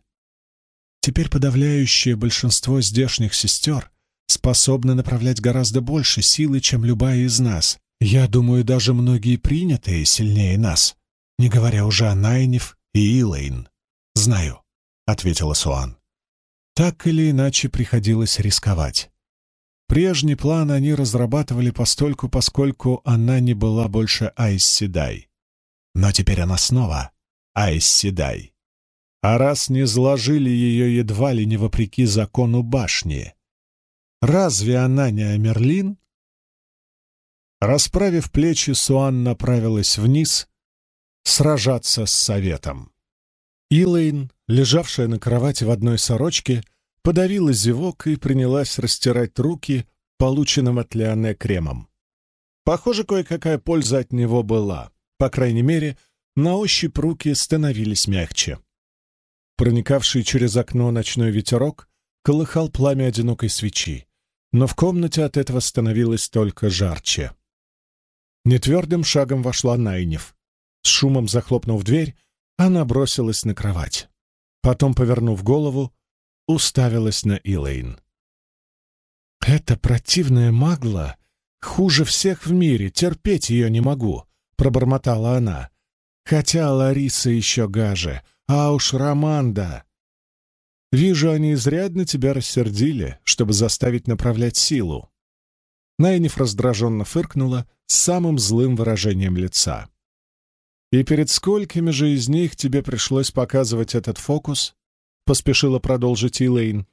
Speaker 1: Теперь подавляющее большинство здешних сестер способны направлять гораздо больше силы, чем любая из нас. Я думаю, даже многие принятые сильнее нас, не говоря уже о Найнев и Илэйн. «Знаю», — ответила Суан. Так или иначе приходилось рисковать. Прежний план они разрабатывали постольку, поскольку она не была больше Айс Седай. Но теперь она снова Айс Седай. А раз не сложили ее едва ли не вопреки закону башни, разве она не Амерлин? Расправив плечи, Суан направилась вниз сражаться с советом. Илэйн, лежавшая на кровати в одной сорочке, подавила зевок и принялась растирать руки полученным от Леоне кремом. Похоже, кое-какая польза от него была. По крайней мере, на ощупь руки становились мягче. Проникавший через окно ночной ветерок колыхал пламя одинокой свечи, но в комнате от этого становилось только жарче. Нетвердым шагом вошла Найнев. С шумом захлопнув дверь, она бросилась на кровать. Потом, повернув голову, уставилась на Илэйн. «Эта противная магла хуже всех в мире, терпеть ее не могу», — пробормотала она. «Хотя Лариса еще гаже, а уж Романда...» «Вижу, они изрядно тебя рассердили, чтобы заставить направлять силу». Найниф раздраженно фыркнула с самым злым выражением лица. «И перед сколькими же из них тебе пришлось показывать этот фокус?» — поспешила продолжить Илэйн.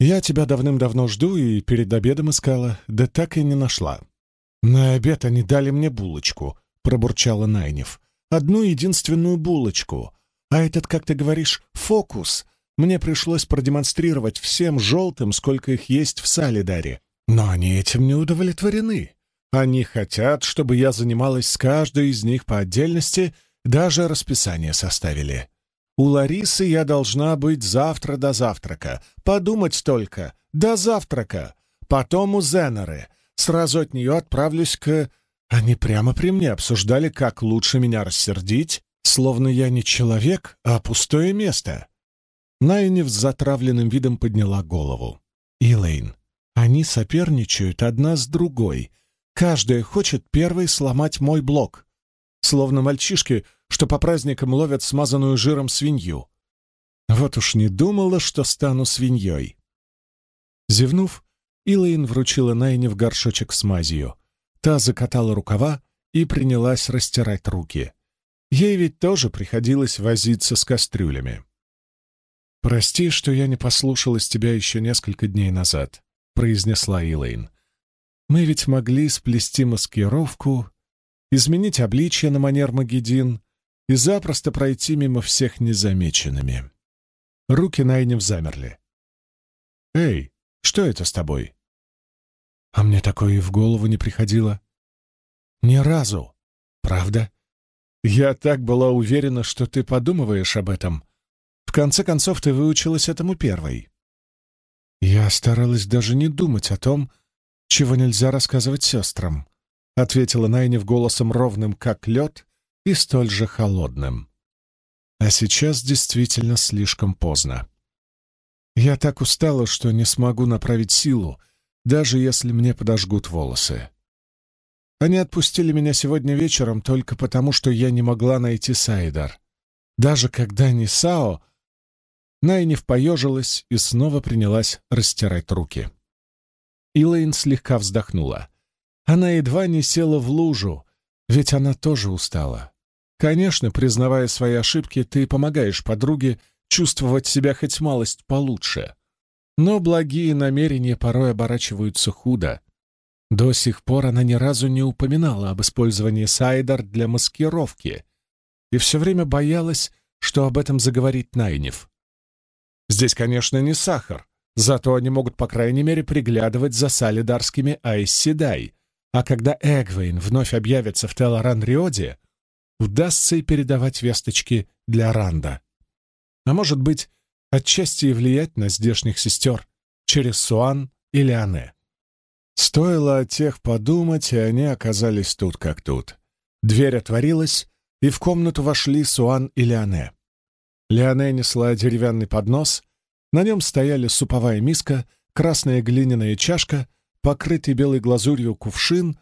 Speaker 1: «Я тебя давным-давно жду и перед обедом искала, да так и не нашла». «На обед они дали мне булочку», — пробурчала Найнев. «Одну единственную булочку. А этот, как ты говоришь, фокус мне пришлось продемонстрировать всем желтым, сколько их есть в Салидаре. Но они этим не удовлетворены. Они хотят, чтобы я занималась с каждой из них по отдельности, даже расписание составили. У Ларисы я должна быть завтра до завтрака. Подумать только, до завтрака. Потом у Зенеры. Сразу от нее отправлюсь к... Они прямо при мне обсуждали, как лучше меня рассердить, словно я не человек, а пустое место. Найнев с затравленным видом подняла голову. «Илэйн, они соперничают одна с другой. Каждая хочет первой сломать мой блок. Словно мальчишки, что по праздникам ловят смазанную жиром свинью. Вот уж не думала, что стану свиньей. Зевнув, Илэйн вручила Найне горшочек с мазью. Та закатала рукава и принялась растирать руки. Ей ведь тоже приходилось возиться с кастрюлями. «Прости, что я не послушалась тебя еще несколько дней назад», — произнесла Илэйн. «Мы ведь могли сплести маскировку, изменить обличье на манер Магедин и запросто пройти мимо всех незамеченными». Руки Найнев замерли. «Эй, что это с тобой?» А мне такое и в голову не приходило. Ни разу. Правда? Я так была уверена, что ты подумываешь об этом, в конце концов, ты выучилась этому первой. Я старалась даже не думать о том, чего нельзя рассказывать сестрам, ответила Найнев голосом ровным, как лед, и столь же холодным. А сейчас действительно слишком поздно. Я так устала, что не смогу направить силу, даже если мне подожгут волосы. Они отпустили меня сегодня вечером только потому, что я не могла найти Сайдар. Даже когда Нисао Найниф поежилась и снова принялась растирать руки. Илэйн слегка вздохнула. Она едва не села в лужу, ведь она тоже устала. Конечно, признавая свои ошибки, ты помогаешь подруге чувствовать себя хоть малость получше. Но благие намерения порой оборачиваются худо. До сих пор она ни разу не упоминала об использовании Сайдар для маскировки и все время боялась, что об этом заговорит Найнев. Здесь, конечно, не сахар, Зато они могут, по крайней мере, приглядывать за салидарскими Айсседай, а когда Эгвейн вновь объявится в Телоран-Риоде, удастся и передавать весточки для Ранда. А может быть, отчасти и влиять на здешних сестер через Суан или Ане. Стоило о тех подумать, и они оказались тут как тут. Дверь отворилась, и в комнату вошли Суан и Леоне. Леоне несла деревянный поднос, на нем стояли суповая миска, красная глиняная чашка, покрытый белой глазурью кувшин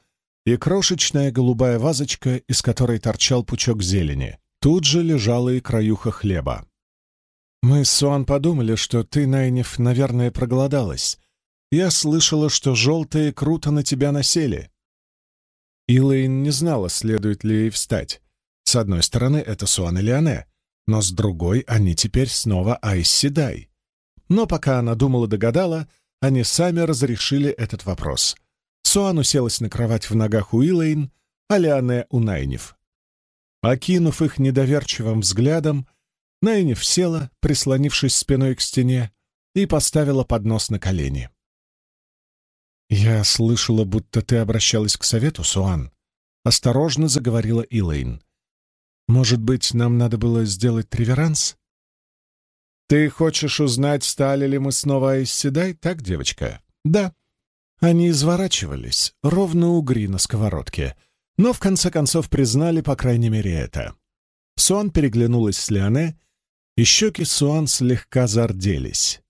Speaker 1: и крошечная голубая вазочка, из которой торчал пучок зелени. Тут же лежала и краюха хлеба. «Мы с Суан подумали, что ты, Найнев, наверное, проголодалась. Я слышала, что желтые круто на тебя насели». Илэйн не знала, следует ли ей встать. С одной стороны, это Суан и Леоне, но с другой они теперь снова Айсседай. Но пока она думала догадала, они сами разрешили этот вопрос. Суан уселась на кровать в ногах у Илэйн, а Леоне у Найнев. Окинув их недоверчивым взглядом, Найнев села, прислонившись спиной к стене, и поставила поднос на колени. «Я слышала, будто ты обращалась к совету, Суан», — осторожно заговорила Илэйн. Может быть, нам надо было сделать реверанс? Ты хочешь узнать, стали ли мы снова Айсседай, так, девочка? Да. Они изворачивались, ровно угри на сковородке, но в конце концов признали, по крайней мере, это. Суан переглянулась с Леоне, и щеки Суан слегка зарделись.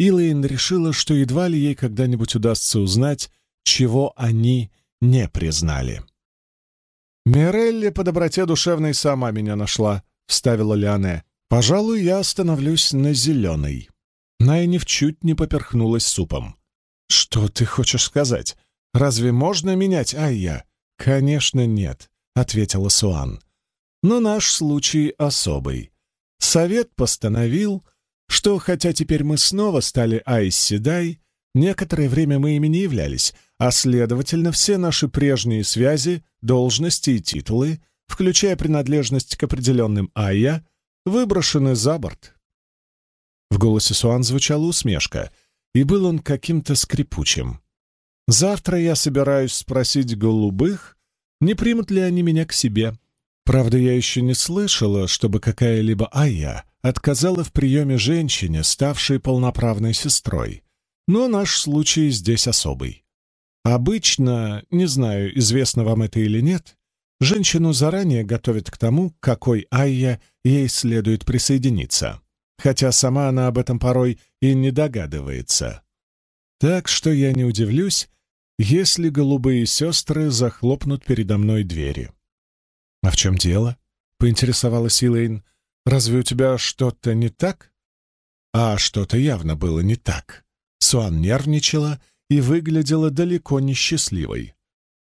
Speaker 1: Илэйн решила, что едва ли ей когда-нибудь удастся узнать, чего они не признали. «Мирелли по доброте душевной сама меня нашла», — вставила Лиане. «Пожалуй, я остановлюсь на зеленой». Найниф чуть не поперхнулась супом. «Что ты хочешь сказать? Разве можно менять Айя?» «Конечно, нет», — ответила Суан. «Но наш случай особый. Совет постановил, что, хотя теперь мы снова стали Айсседай, некоторое время мы ими не являлись, а, следовательно, все наши прежние связи, должности и титулы, включая принадлежность к определенным айя, выброшены за борт. В голосе Суан звучала усмешка, и был он каким-то скрипучим. «Завтра я собираюсь спросить голубых, не примут ли они меня к себе. Правда, я еще не слышала, чтобы какая-либо айя отказала в приеме женщине, ставшей полноправной сестрой. Но наш случай здесь особый. Обычно, не знаю, известно вам это или нет, женщину заранее готовят к тому, какой Айя ей следует присоединиться, хотя сама она об этом порой и не догадывается. Так что я не удивлюсь, если голубые сестры захлопнут передо мной двери. «А в чем дело?» — поинтересовалась Илэйн. «Разве у тебя что-то не так?» А что-то явно было не так. Суан нервничала и выглядела далеко не счастливой.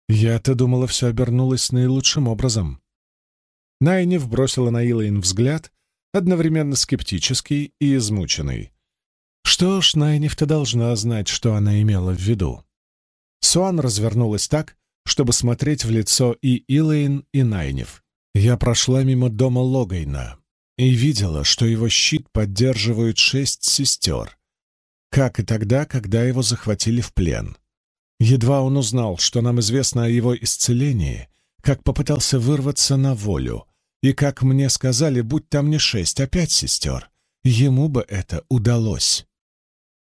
Speaker 1: Я-то думала, все обернулось наилучшим образом. Найнев бросила на Илайн взгляд, одновременно скептический и измученный. Что ж, Найнев-то должна знать, что она имела в виду. Суан развернулась так, чтобы смотреть в лицо и Илэйн, и Найнев. Я прошла мимо дома Логайна и видела, что его щит поддерживают шесть сестер, как и тогда, когда его захватили в плен. Едва он узнал, что нам известно о его исцелении, как попытался вырваться на волю, и как мне сказали, будь там не шесть, а пять сестер, ему бы это удалось.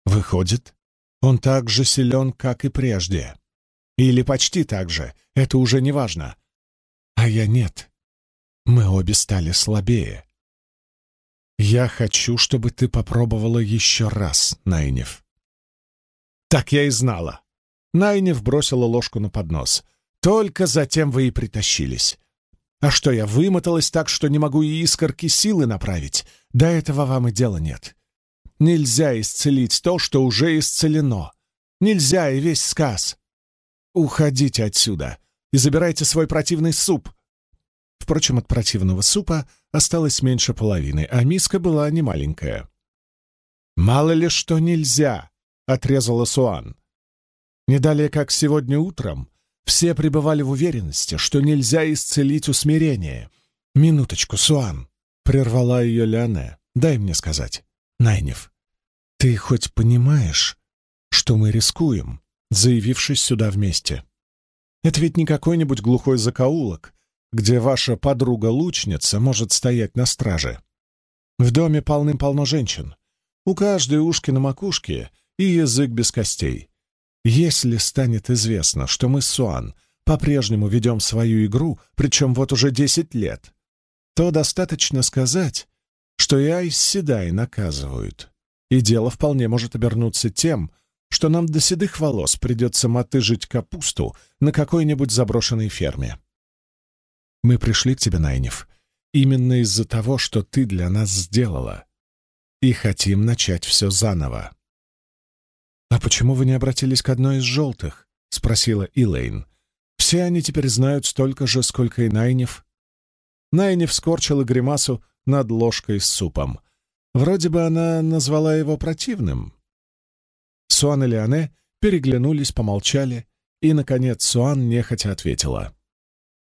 Speaker 1: Выходит, он так же силен, как и прежде. Или почти так же, это уже не важно. А я нет. Мы обе стали слабее. «Я хочу, чтобы ты попробовала еще раз, Найнев». «Так я и знала». Найнев бросила ложку на поднос. «Только затем вы и притащились. А что, я вымоталась так, что не могу и искорки силы направить? До этого вам и дела нет. Нельзя исцелить то, что уже исцелено. Нельзя и весь сказ. Уходите отсюда и забирайте свой противный суп. Впрочем, от противного супа осталось меньше половины, а миска была немаленькая. «Мало ли что нельзя!» — отрезала Суан. Не далее, как сегодня утром, все пребывали в уверенности, что нельзя исцелить усмирение. «Минуточку, Суан!» — прервала ее Леоне. «Дай мне сказать. Найнев, «Ты хоть понимаешь, что мы рискуем, заявившись сюда вместе? Это ведь не какой-нибудь глухой закоулок, где ваша подруга-лучница может стоять на страже. В доме полным-полно женщин. У каждой ушки на макушке и язык без костей. Если станет известно, что мы с Суан по-прежнему ведем свою игру, причем вот уже десять лет, то достаточно сказать, что и Айс Седай наказывают. И дело вполне может обернуться тем, что нам до седых волос придется мотыжить капусту на какой-нибудь заброшенной ферме. Мы пришли к тебе, Найнев, именно из-за того, что ты для нас сделала, и хотим начать все заново. «А почему вы не обратились к одной из желтых?» — спросила Илэйн. «Все они теперь знают столько же, сколько и Найнев». Найнев скорчила гримасу над ложкой с супом. Вроде бы она назвала его противным. Суан и Леоне переглянулись, помолчали, и, наконец, Суан нехотя ответила.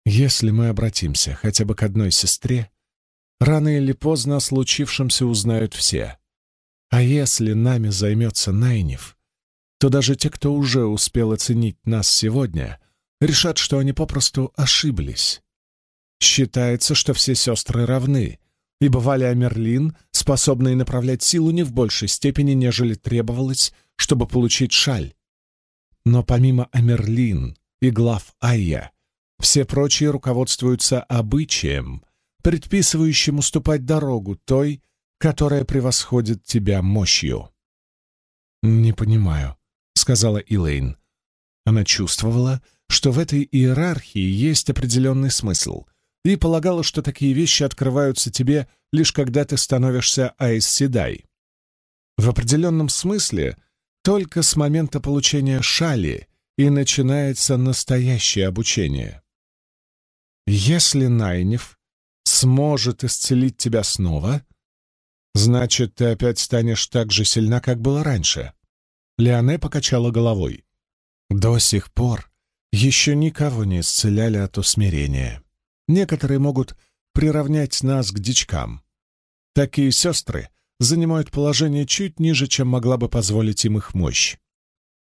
Speaker 1: «Если мы обратимся хотя бы к одной сестре, рано или поздно о случившемся узнают все. А если нами займется Найнев, то даже те, кто уже успел оценить нас сегодня, решат, что они попросту ошиблись. Считается, что все сестры равны, ибо Валя Мерлин, способная направлять силу не в большей степени, нежели требовалось, чтобы получить шаль. Но помимо Амерлин и глав Айя, все прочие руководствуются обычаем, предписывающим уступать дорогу той, которая превосходит тебя мощью. «Не понимаю», — сказала Илэйн. Она чувствовала, что в этой иерархии есть определенный смысл, и полагала, что такие вещи открываются тебе лишь когда ты становишься Айс Седай. В определенном смысле только с момента получения шали и начинается настоящее обучение. Если Найнев сможет исцелить тебя снова, значит, ты опять станешь так же сильна, как было раньше. Леоне покачала головой. До сих пор еще никого не исцеляли от усмирения. Некоторые могут приравнять нас к дичкам. Такие сестры занимают положение чуть ниже, чем могла бы позволить им их мощь.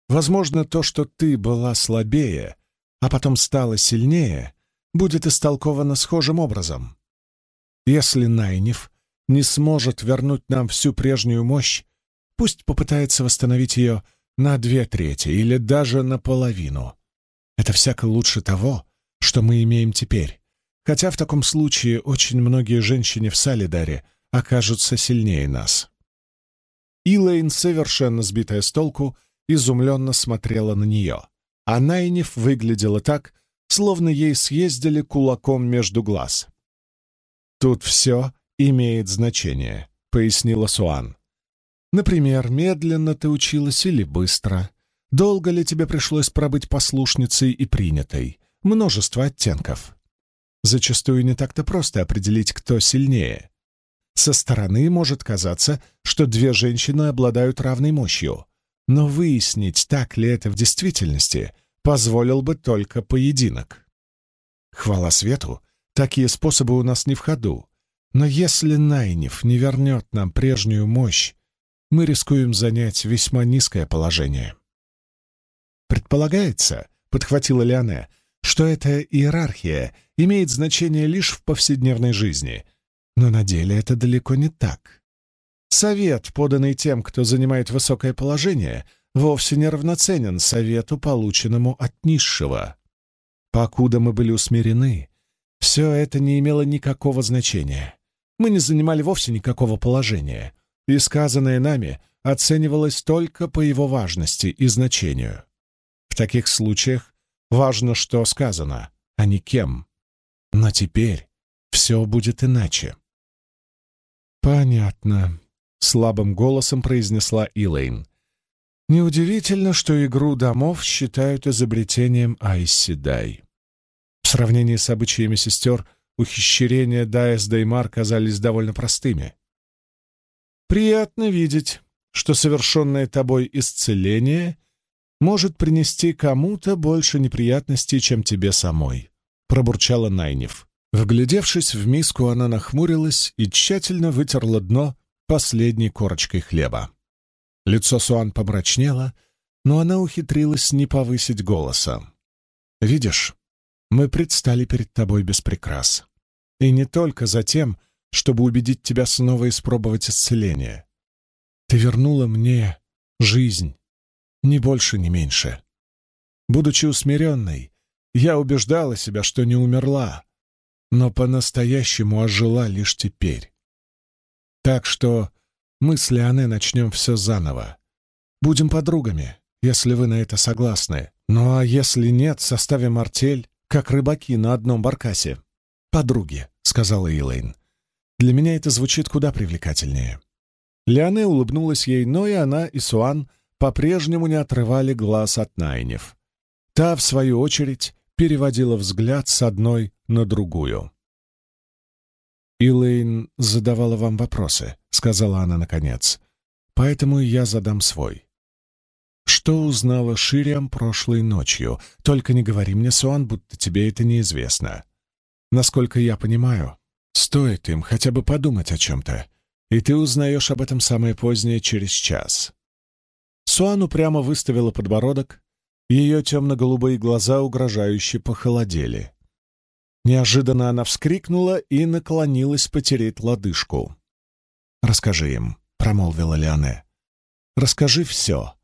Speaker 1: Возможно, то, что ты была слабее, а потом стала сильнее, будет истолковано схожим образом. Если Найниф не сможет вернуть нам всю прежнюю мощь, пусть попытается восстановить ее на две трети или даже наполовину. Это всяко лучше того, что мы имеем теперь. Хотя в таком случае очень многие женщины в Салидаре окажутся сильнее нас. Илэйн, совершенно сбитая с толку, изумленно смотрела на нее, а Найниф выглядела так, словно ей съездили кулаком между глаз. «Тут все имеет значение», — пояснила Суан. «Например, медленно ты училась или быстро? Долго ли тебе пришлось пробыть послушницей и принятой? Множество оттенков. Зачастую не так-то просто определить, кто сильнее. Со стороны может казаться, что две женщины обладают равной мощью, но выяснить, так ли это в действительности, позволил бы только поединок. Хвала свету, такие способы у нас не в ходу, но если Найнев не вернет нам прежнюю мощь, мы рискуем занять весьма низкое положение. «Предполагается», — подхватила Леоне, «что эта иерархия имеет значение лишь в повседневной жизни, но на деле это далеко не так. Совет, поданный тем, кто занимает высокое положение, вовсе не равноценен совету, полученному от низшего. Покуда мы были усмирены, все это не имело никакого значения. Мы не занимали вовсе никакого положения, и сказанное нами оценивалось только по его важности и значению. В таких случаях важно, что сказано, а не кем. Но теперь все будет иначе. «Понятно», — слабым голосом произнесла Илэйн. «Неудивительно, что игру домов считают изобретением Айсседай. В сравнении с обычаями сестер ухищрения Дайс Деймар казались довольно простыми. Приятно видеть, что совершенное тобой исцеление может принести кому-то больше неприятностей, чем тебе самой», — пробурчала Найнев. Вглядевшись в миску, она нахмурилась и тщательно вытерла дно последней корочкой хлеба. Лицо Суан помрачнело, но она ухитрилась не повысить голоса. «Видишь, мы предстали перед тобой без прикрас. И не только за тем, чтобы убедить тебя снова испробовать исцеление. Ты вернула мне жизнь, ни больше, ни меньше. Будучи усмиренной, я убеждала себя, что не умерла, но по-настоящему ожила лишь теперь. Так что мы с Леоне начнем все заново. Будем подругами, если вы на это согласны. Ну а если нет, составим артель, как рыбаки на одном баркасе. «Подруги», — сказала Элейн. «Для меня это звучит куда привлекательнее». Леоне улыбнулась ей, но и она, и Суан по-прежнему не отрывали глаз от Найнев. Та, в свою очередь, переводила взгляд с одной на другую. «Илэйн задавала вам вопросы», — сказала она наконец. «Поэтому я задам свой. Что узнала Шириам прошлой ночью? Только не говори мне, Суан, будто тебе это неизвестно. Насколько я понимаю, стоит им хотя бы подумать о чем-то, и ты узнаешь об этом самое позднее через час». Суан упрямо выставила подбородок, ее темно-голубые глаза угрожающе похолодели. Неожиданно она вскрикнула и наклонилась потереть лодыжку. «Расскажи им», — промолвила Леоне. «Расскажи все,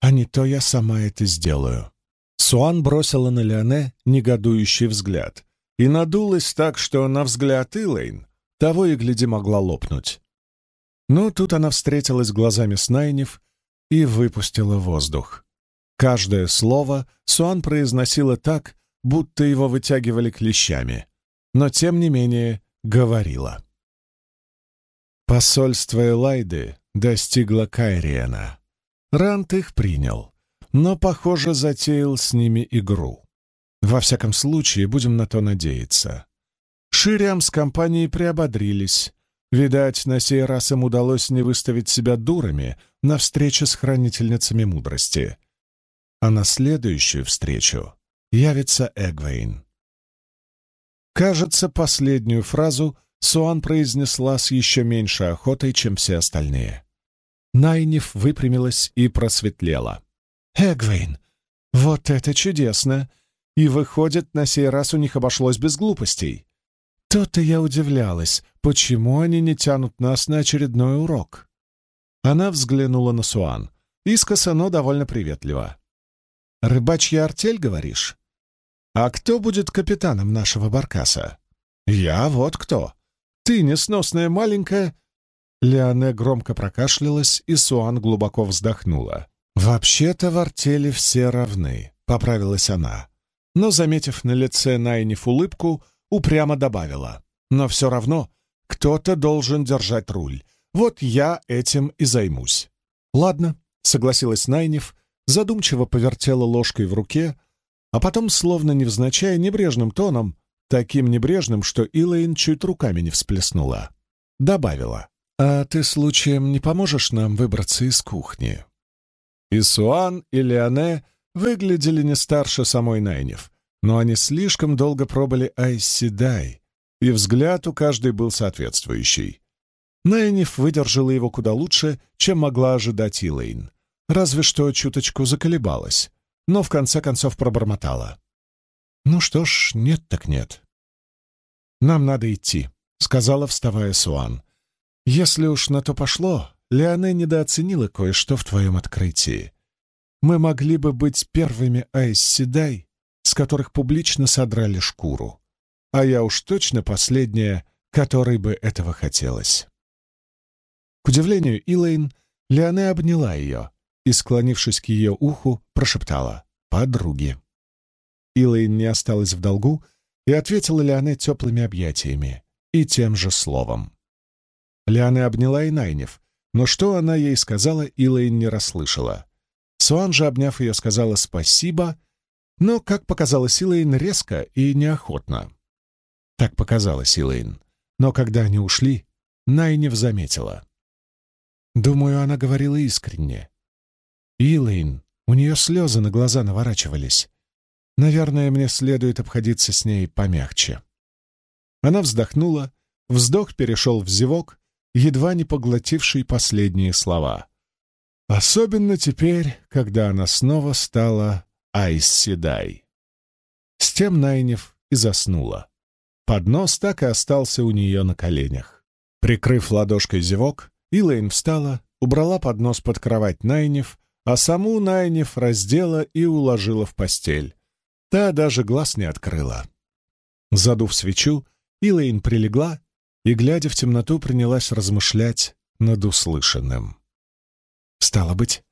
Speaker 1: а не то я сама это сделаю». Суан бросила на Леоне негодующий взгляд и надулась так, что на взгляд Илэйн того и гляди могла лопнуть. Но тут она встретилась глазами с Найнев и выпустила воздух. Каждое слово Суан произносила так, будто его вытягивали клещами, но тем не менее говорила. Посольство Элайды достигло Кайриена. Рант их принял, но, похоже, затеял с ними игру. Во всяком случае, будем на то надеяться. Шириам с компанией приободрились. Видать, на сей раз им удалось не выставить себя дурами на встрече с хранительницами мудрости. А на следующую встречу явится Эгвейн. Кажется, последнюю фразу Суан произнесла с еще меньшей охотой, чем все остальные. Найниф выпрямилась и просветлела. «Эгвейн, вот это чудесно! И выходит, на сей раз у них обошлось без глупостей. То-то я удивлялась, почему они не тянут нас на очередной урок». Она взглянула на Суан, искоса, но довольно приветливо. «Рыбачья артель, говоришь? «А кто будет капитаном нашего баркаса?» «Я вот кто. Ты несносная маленькая...» Леоне громко прокашлялась, и Суан глубоко вздохнула. «Вообще-то в артели все равны», — поправилась она. Но, заметив на лице Найниф улыбку, упрямо добавила. «Но все равно кто-то должен держать руль. Вот я этим и займусь». «Ладно», — согласилась Найниф, задумчиво повертела ложкой в руке, а потом, словно невзначай, небрежным тоном, таким небрежным, что Илэйн чуть руками не всплеснула, добавила. «А ты случаем не поможешь нам выбраться из кухни?» И Суан, и Леоне выглядели не старше самой Найнев, но они слишком долго пробыли Айсседай, и взгляд у каждой был соответствующий. Найнев выдержала его куда лучше, чем могла ожидать Илэйн, разве что чуточку заколебалась но в конце концов пробормотала. «Ну что ж, нет так нет». «Нам надо идти», — сказала, вставая Суан. «Если уж на то пошло, Леоне недооценила кое-что в твоем открытии. Мы могли бы быть первыми Айс-Седай, с которых публично содрали шкуру. А я уж точно последняя, которой бы этого хотелось». К удивлению Илэйн, Леоне обняла ее, и, склонившись к ее уху, прошептала «Подруги». Илайн не осталась в долгу и ответила Леоне теплыми объятиями и тем же словом. Леоне обняла и Найнев, но что она ей сказала, Илайн не расслышала. Суан же, обняв ее, сказала «спасибо», но, как показалось Илайн, резко и неохотно. Так показалось Илайн, но когда они ушли, Найнев заметила. Думаю, она говорила искренне. Илэйн, у нее слезы на глаза наворачивались. Наверное, мне следует обходиться с ней помягче. Она вздохнула, вздох перешел в зевок, едва не поглотивший последние слова. Особенно теперь, когда она снова стала Айс Седай. С тем Найнев и заснула. Поднос так и остался у нее на коленях. Прикрыв ладошкой зевок, Илэйн встала, убрала поднос под кровать Найнев, а саму Найнев раздела и уложила в постель. Та даже глаз не открыла. Задув свечу, Илэйн прилегла и, глядя в темноту, принялась размышлять над услышанным. Стало быть,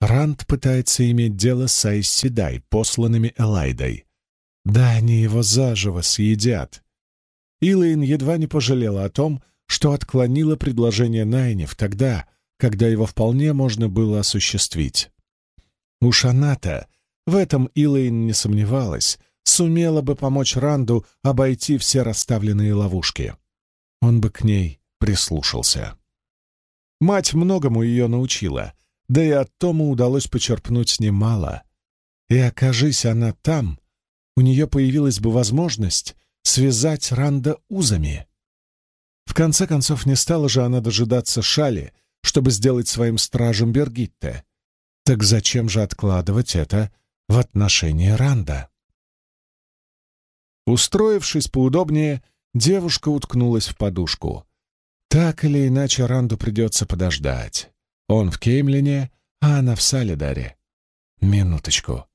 Speaker 1: Ранд пытается иметь дело с Айсседай, посланными Элайдой. Да они его заживо съедят. Илэйн едва не пожалела о том, что отклонила предложение Найнев тогда, когда его вполне можно было осуществить. Уж она-то, в этом Илэйн не сомневалась, сумела бы помочь Ранду обойти все расставленные ловушки. Он бы к ней прислушался. Мать многому ее научила, да и от Тома удалось почерпнуть немало. И окажись она там, у нее появилась бы возможность связать Ранда узами. В конце концов, не стала же она дожидаться Шали, чтобы сделать своим стражем Бергитте. Так зачем же откладывать это в отношении Ранда? Устроившись поудобнее, девушка уткнулась в подушку. Так или иначе, Ранду придется подождать. Он в Кеймлине, а она в Салидаре. Минуточку.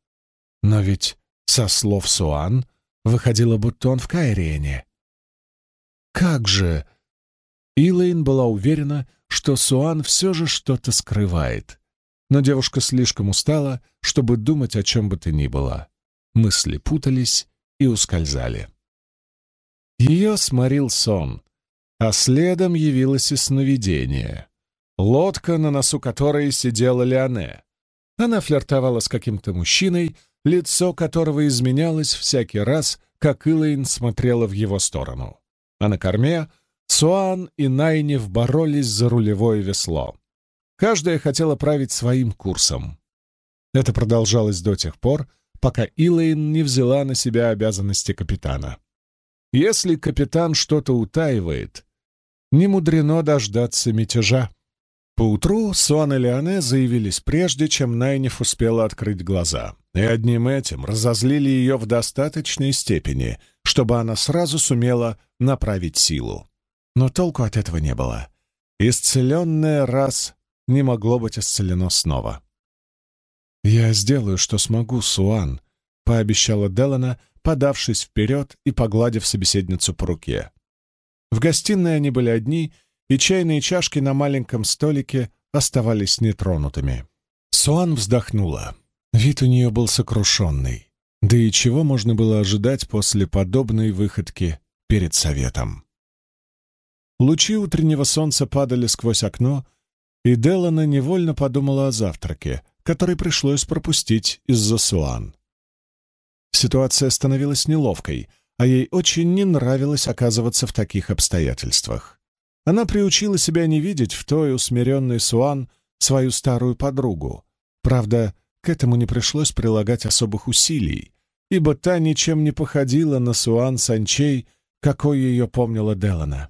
Speaker 1: Но ведь, со слов Суан, выходило, будто он в Кайрене. Как же... Илэйн была уверена, что Суан все же что-то скрывает. Но девушка слишком устала, чтобы думать о чем бы то ни было. Мысли путались и ускользали. Ее сморил сон, а следом явилось и сновидение. Лодка, на носу которой сидела Леоне. Она флиртовала с каким-то мужчиной, лицо которого изменялось всякий раз, как Илэйн смотрела в его сторону. А на корме Суан и Найнев боролись за рулевое весло. Каждая хотела править своим курсом. Это продолжалось до тех пор, пока Илэйн не взяла на себя обязанности капитана. Если капитан что-то утаивает, не мудрено дождаться мятежа. Поутру Суан и Леоне заявились прежде, чем Найниф успела открыть глаза, и одним этим разозлили ее в достаточной степени, чтобы она сразу сумела направить силу. Но толку от этого не было. Исцеленное раз не могло быть исцелено снова. «Я сделаю, что смогу, Суан», — пообещала Делана, подавшись вперед и погладив собеседницу по руке. В гостиной они были одни, и чайные чашки на маленьком столике оставались нетронутыми. Суан вздохнула. Вид у нее был сокрушенный. Да и чего можно было ожидать после подобной выходки перед советом? Лучи утреннего солнца падали сквозь окно, и Делана невольно подумала о завтраке, который пришлось пропустить из-за Суан. Ситуация становилась неловкой — а ей очень не нравилось оказываться в таких обстоятельствах. Она приучила себя не видеть в той усмиренной Суан свою старую подругу. Правда, к этому не пришлось прилагать особых усилий, ибо та ничем не походила на Суан Санчей, какой ее помнила Делана.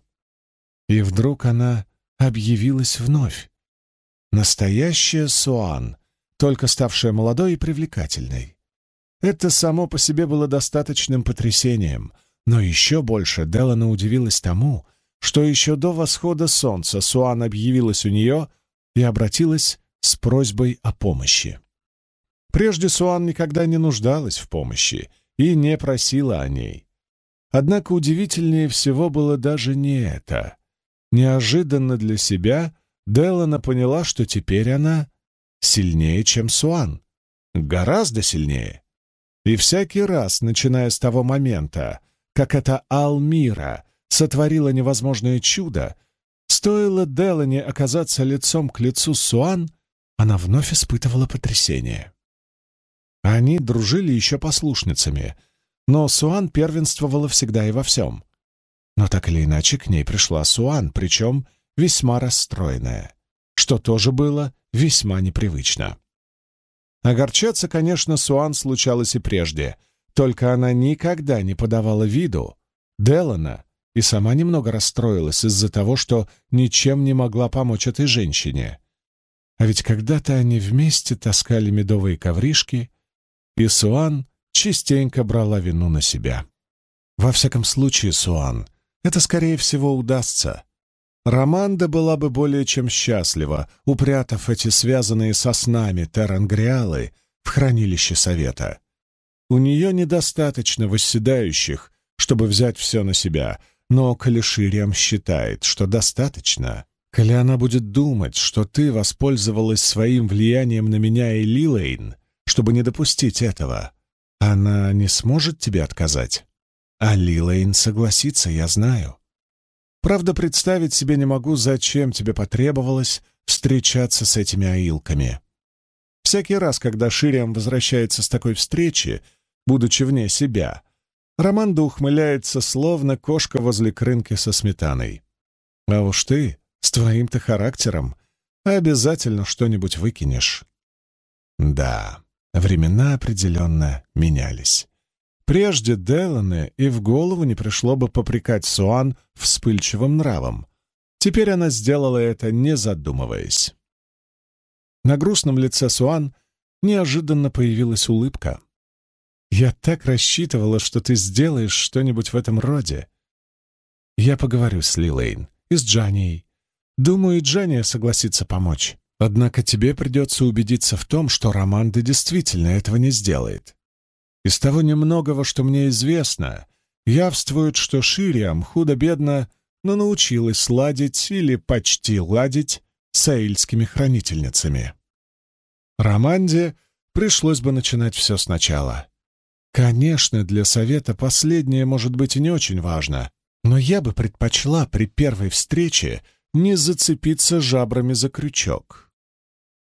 Speaker 1: И вдруг она объявилась вновь. Настоящая Суан, только ставшая молодой и привлекательной. Это само по себе было достаточным потрясением, но еще больше Делана удивилась тому, что еще до восхода солнца Суан объявилась у нее и обратилась с просьбой о помощи. Прежде Суан никогда не нуждалась в помощи и не просила о ней. Однако удивительнее всего было даже не это. Неожиданно для себя Делана поняла, что теперь она сильнее, чем Суан. Гораздо сильнее. И всякий раз, начиная с того момента, как эта Алмира сотворила невозможное чудо, стоило Делане оказаться лицом к лицу Суан, она вновь испытывала потрясение. Они дружили еще послушницами, но Суан первенствовала всегда и во всем. Но так или иначе к ней пришла Суан, причем весьма расстроенная, что тоже было весьма непривычно. Огорчаться, конечно, Суан случалось и прежде, только она никогда не подавала виду. Делана и сама немного расстроилась из-за того, что ничем не могла помочь этой женщине. А ведь когда-то они вместе таскали медовые ковришки, и Суан частенько брала вину на себя. Во всяком случае, Суан, это, скорее всего, удастся. Романда была бы более чем счастлива, упрятав эти связанные со снами терангриалы в хранилище Совета. У нее недостаточно восседающих, чтобы взять все на себя, но Калишириам считает, что достаточно. Коли она будет думать, что ты воспользовалась своим влиянием на меня и Лилейн, чтобы не допустить этого, она не сможет тебе отказать. А Лилейн согласится, я знаю. Правда, представить себе не могу, зачем тебе потребовалось встречаться с этими аилками. Всякий раз, когда Шириам возвращается с такой встречи, будучи вне себя, Романда ухмыляется, словно кошка возле крынки со сметаной. А уж ты с твоим-то характером обязательно что-нибудь выкинешь. Да, времена определенно менялись. Прежде Делане и в голову не пришло бы попрекать Суан вспыльчивым нравом. Теперь она сделала это, не задумываясь. На грустном лице Суан неожиданно появилась улыбка. «Я так рассчитывала, что ты сделаешь что-нибудь в этом роде. Я поговорю с Лилейн и с Джанией. Думаю, Джания согласится помочь. Однако тебе придется убедиться в том, что Романда действительно этого не сделает. Из того немногого, что мне известно, явствует, что Шириам худо-бедно, но научилась ладить или почти ладить с аильскими хранительницами. Романде пришлось бы начинать все сначала. Конечно, для совета последнее может быть и не очень важно, но я бы предпочла при первой встрече не зацепиться жабрами за крючок.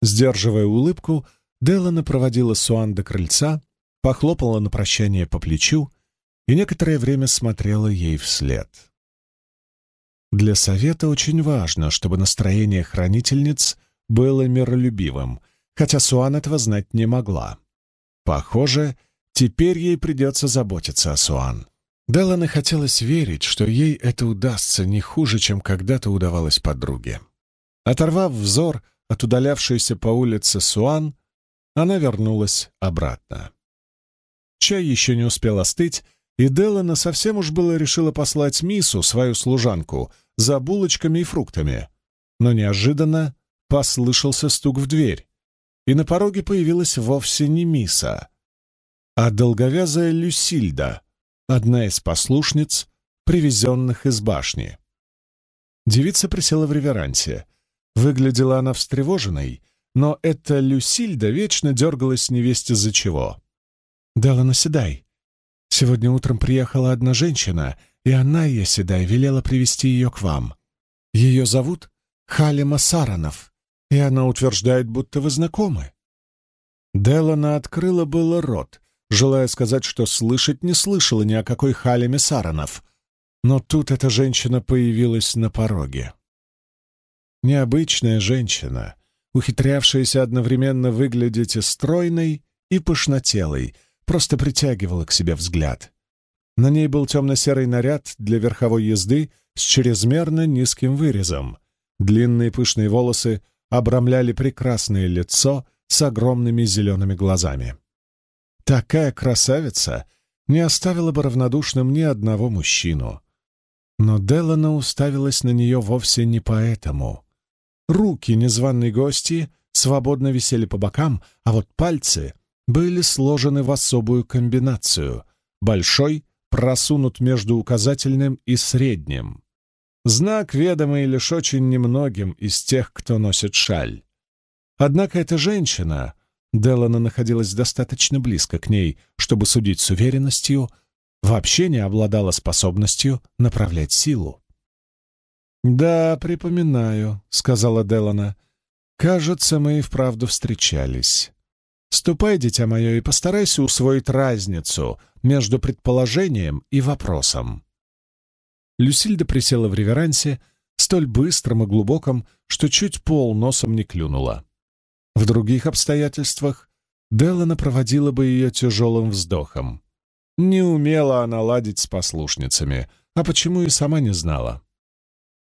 Speaker 1: Сдерживая улыбку, Делана проводила Суан до крыльца, похлопала на прощание по плечу и некоторое время смотрела ей вслед. Для совета очень важно, чтобы настроение хранительниц было миролюбивым, хотя Суан этого знать не могла. Похоже, теперь ей придется заботиться о Суан. Делане хотелось верить, что ей это удастся не хуже, чем когда-то удавалось подруге. Оторвав взор от удалявшейся по улице Суан, она вернулась обратно. Чай еще не успел остыть, и Делана совсем уж было решила послать Мису, свою служанку, за булочками и фруктами. Но неожиданно послышался стук в дверь, и на пороге появилась вовсе не Миса, а долговязая Люсильда — одна из послушниц, привезенных из башни. Девица присела в реверансе. Выглядела она встревоженной, но эта Люсильда вечно дергалась невесть из-за чего. «Дала наседай. Сегодня утром приехала одна женщина, и она, Еседай, велела привести ее к вам. Ее зовут Халима Саранов, и она утверждает, будто вы знакомы». Делана открыла было рот, желая сказать, что слышать не слышала ни о какой Халиме Саранов. Но тут эта женщина появилась на пороге. Необычная женщина, ухитрявшаяся одновременно выглядеть и стройной, и пышнотелой, просто притягивала к себе взгляд. На ней был темно-серый наряд для верховой езды с чрезмерно низким вырезом. Длинные пышные волосы обрамляли прекрасное лицо с огромными зелеными глазами. Такая красавица не оставила бы равнодушным ни одного мужчину. Но Делана уставилась на нее вовсе не поэтому. Руки незваной гости свободно висели по бокам, а вот пальцы были сложены в особую комбинацию. Большой просунут между указательным и средним. Знак, ведомый лишь очень немногим из тех, кто носит шаль. Однако эта женщина Делана находилась достаточно близко к ней, чтобы судить с уверенностью, вообще не обладала способностью направлять силу. «Да, припоминаю», — сказала Делана. «Кажется, мы и вправду встречались. Ступай, дитя мое, и постарайся усвоить разницу между предположением и вопросом». Люсильда присела в реверансе, столь быстром и глубоком, что чуть пол носом не клюнула. В других обстоятельствах Делана проводила бы ее тяжелым вздохом. Не умела она ладить с послушницами, а почему и сама не знала.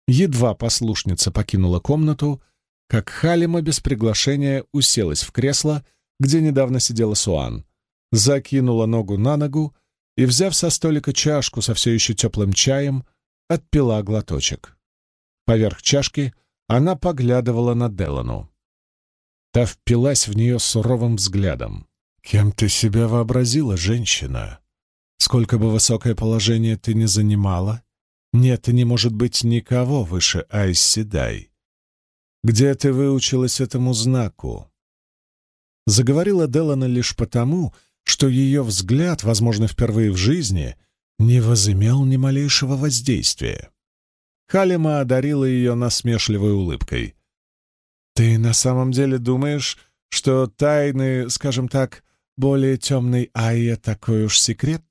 Speaker 1: Едва послушница покинула комнату, как Халима без приглашения уселась в кресло, где недавно сидела Суан, закинула ногу на ногу и, взяв со столика чашку со все еще теплым чаем, отпила глоточек. Поверх чашки она поглядывала на Делану. Та впилась в нее суровым взглядом. «Кем ты себя вообразила, женщина? Сколько бы высокое положение ты ни занимала, нет и не может быть никого выше Айсседай. Где ты выучилась этому знаку?» Заговорила Делана лишь потому, что ее взгляд, возможно, впервые в жизни, не возымел ни малейшего воздействия. Халима одарила ее насмешливой улыбкой. «Ты на самом деле думаешь, что тайны, скажем так, более темной Айя такой уж секрет?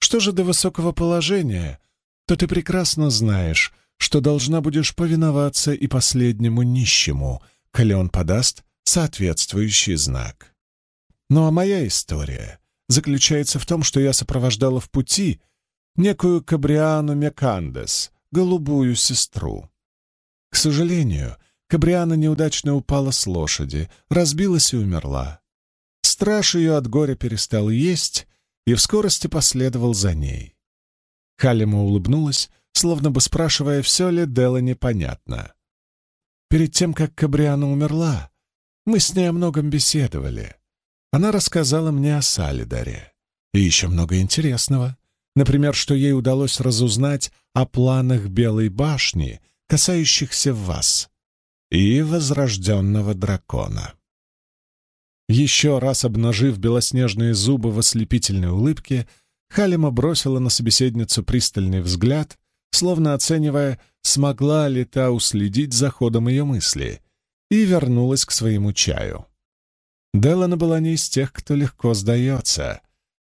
Speaker 1: Что же до высокого положения, то ты прекрасно знаешь, что должна будешь повиноваться и последнему нищему, коли он подаст соответствующий знак. Ну а моя история заключается в том, что я сопровождала в пути некую Кабриану Мекандес, голубую сестру. К сожалению, Кабриана неудачно упала с лошади, разбилась и умерла. Страж ее от горя перестал есть и в скорости последовал за ней. Халима улыбнулась, словно бы спрашивая, все ли Делла непонятно. Перед тем, как Кабриана умерла, мы с ней о многом беседовали. Она рассказала мне о Салидаре. И еще много интересного. Например, что ей удалось разузнать о планах Белой башни, касающихся вас и возрожденного дракона. Еще раз обнажив белоснежные зубы в ослепительной улыбке, Халима бросила на собеседницу пристальный взгляд, словно оценивая, смогла ли та уследить за ходом ее мысли, и вернулась к своему чаю. Делана была не из тех, кто легко сдается.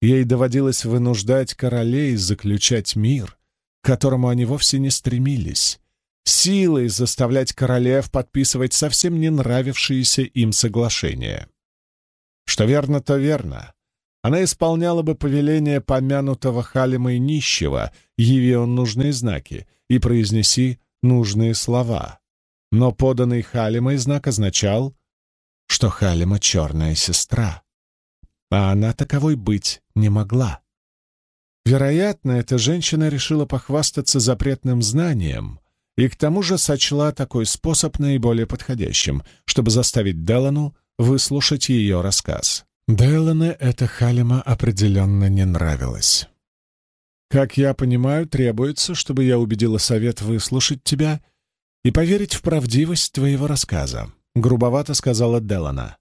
Speaker 1: Ей доводилось вынуждать королей заключать мир, к которому они вовсе не стремились, силой заставлять королев подписывать совсем не нравившиеся им соглашения. Что верно, то верно. Она исполняла бы повеление помянутого Халима и нищего, яви он нужные знаки, и произнеси нужные слова. Но поданный Халимой знак означал, что Халима — черная сестра. А она таковой быть не могла. Вероятно, эта женщина решила похвастаться запретным знанием и к тому же сочла такой способ наиболее подходящим, чтобы заставить Делану выслушать ее рассказ. Делане эта Халима определенно не нравилась. «Как я понимаю, требуется, чтобы я убедила совет выслушать тебя и поверить в правдивость твоего рассказа», — грубовато сказала Делана.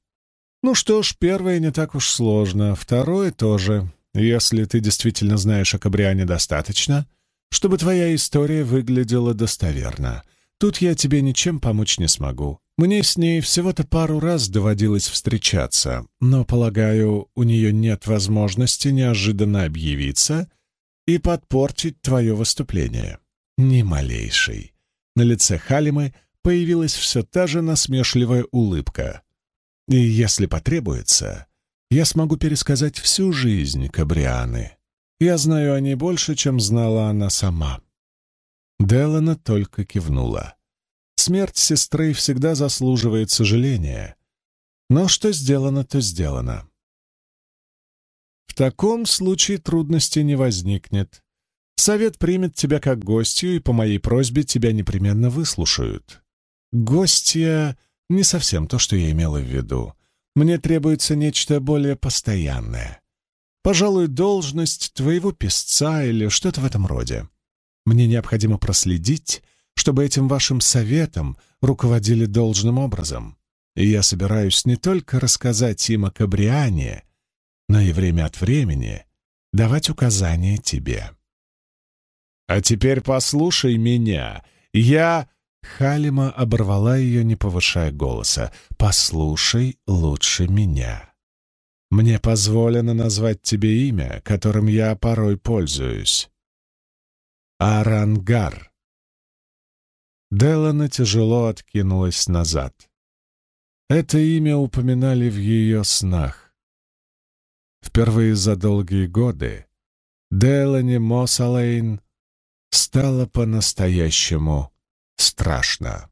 Speaker 1: «Ну что ж, первое не так уж сложно, второе тоже если ты действительно знаешь о Кабриане достаточно, чтобы твоя история выглядела достоверно. Тут я тебе ничем помочь не смогу. Мне с ней всего-то пару раз доводилось встречаться, но, полагаю, у нее нет возможности неожиданно объявиться и подпортить твое выступление. Ни малейшей. На лице Халимы появилась все та же насмешливая улыбка. И если потребуется, я смогу пересказать всю жизнь Кабрианы. Я знаю о ней больше, чем знала она сама». Делана только кивнула. Смерть сестры всегда заслуживает сожаления. Но что сделано, то сделано. В таком случае трудностей не возникнет. Совет примет тебя как гостью, и по моей просьбе тебя непременно выслушают. Гостья — не совсем то, что я имела в виду. Мне требуется нечто более постоянное. Пожалуй, должность твоего песца или что-то в этом роде. Мне необходимо проследить, чтобы этим вашим советом руководили должным образом. И я собираюсь не только рассказать им о Кабриане, но и время от времени давать указания тебе. А теперь послушай меня. Я Халима оборвала ее, не повышая голоса. «Послушай лучше меня. Мне позволено назвать тебе имя, которым я порой пользуюсь. Арангар». Делана тяжело откинулась назад. Это имя упоминали в ее снах. Впервые за долгие годы Делани Мосалейн стала по-настоящему страшно.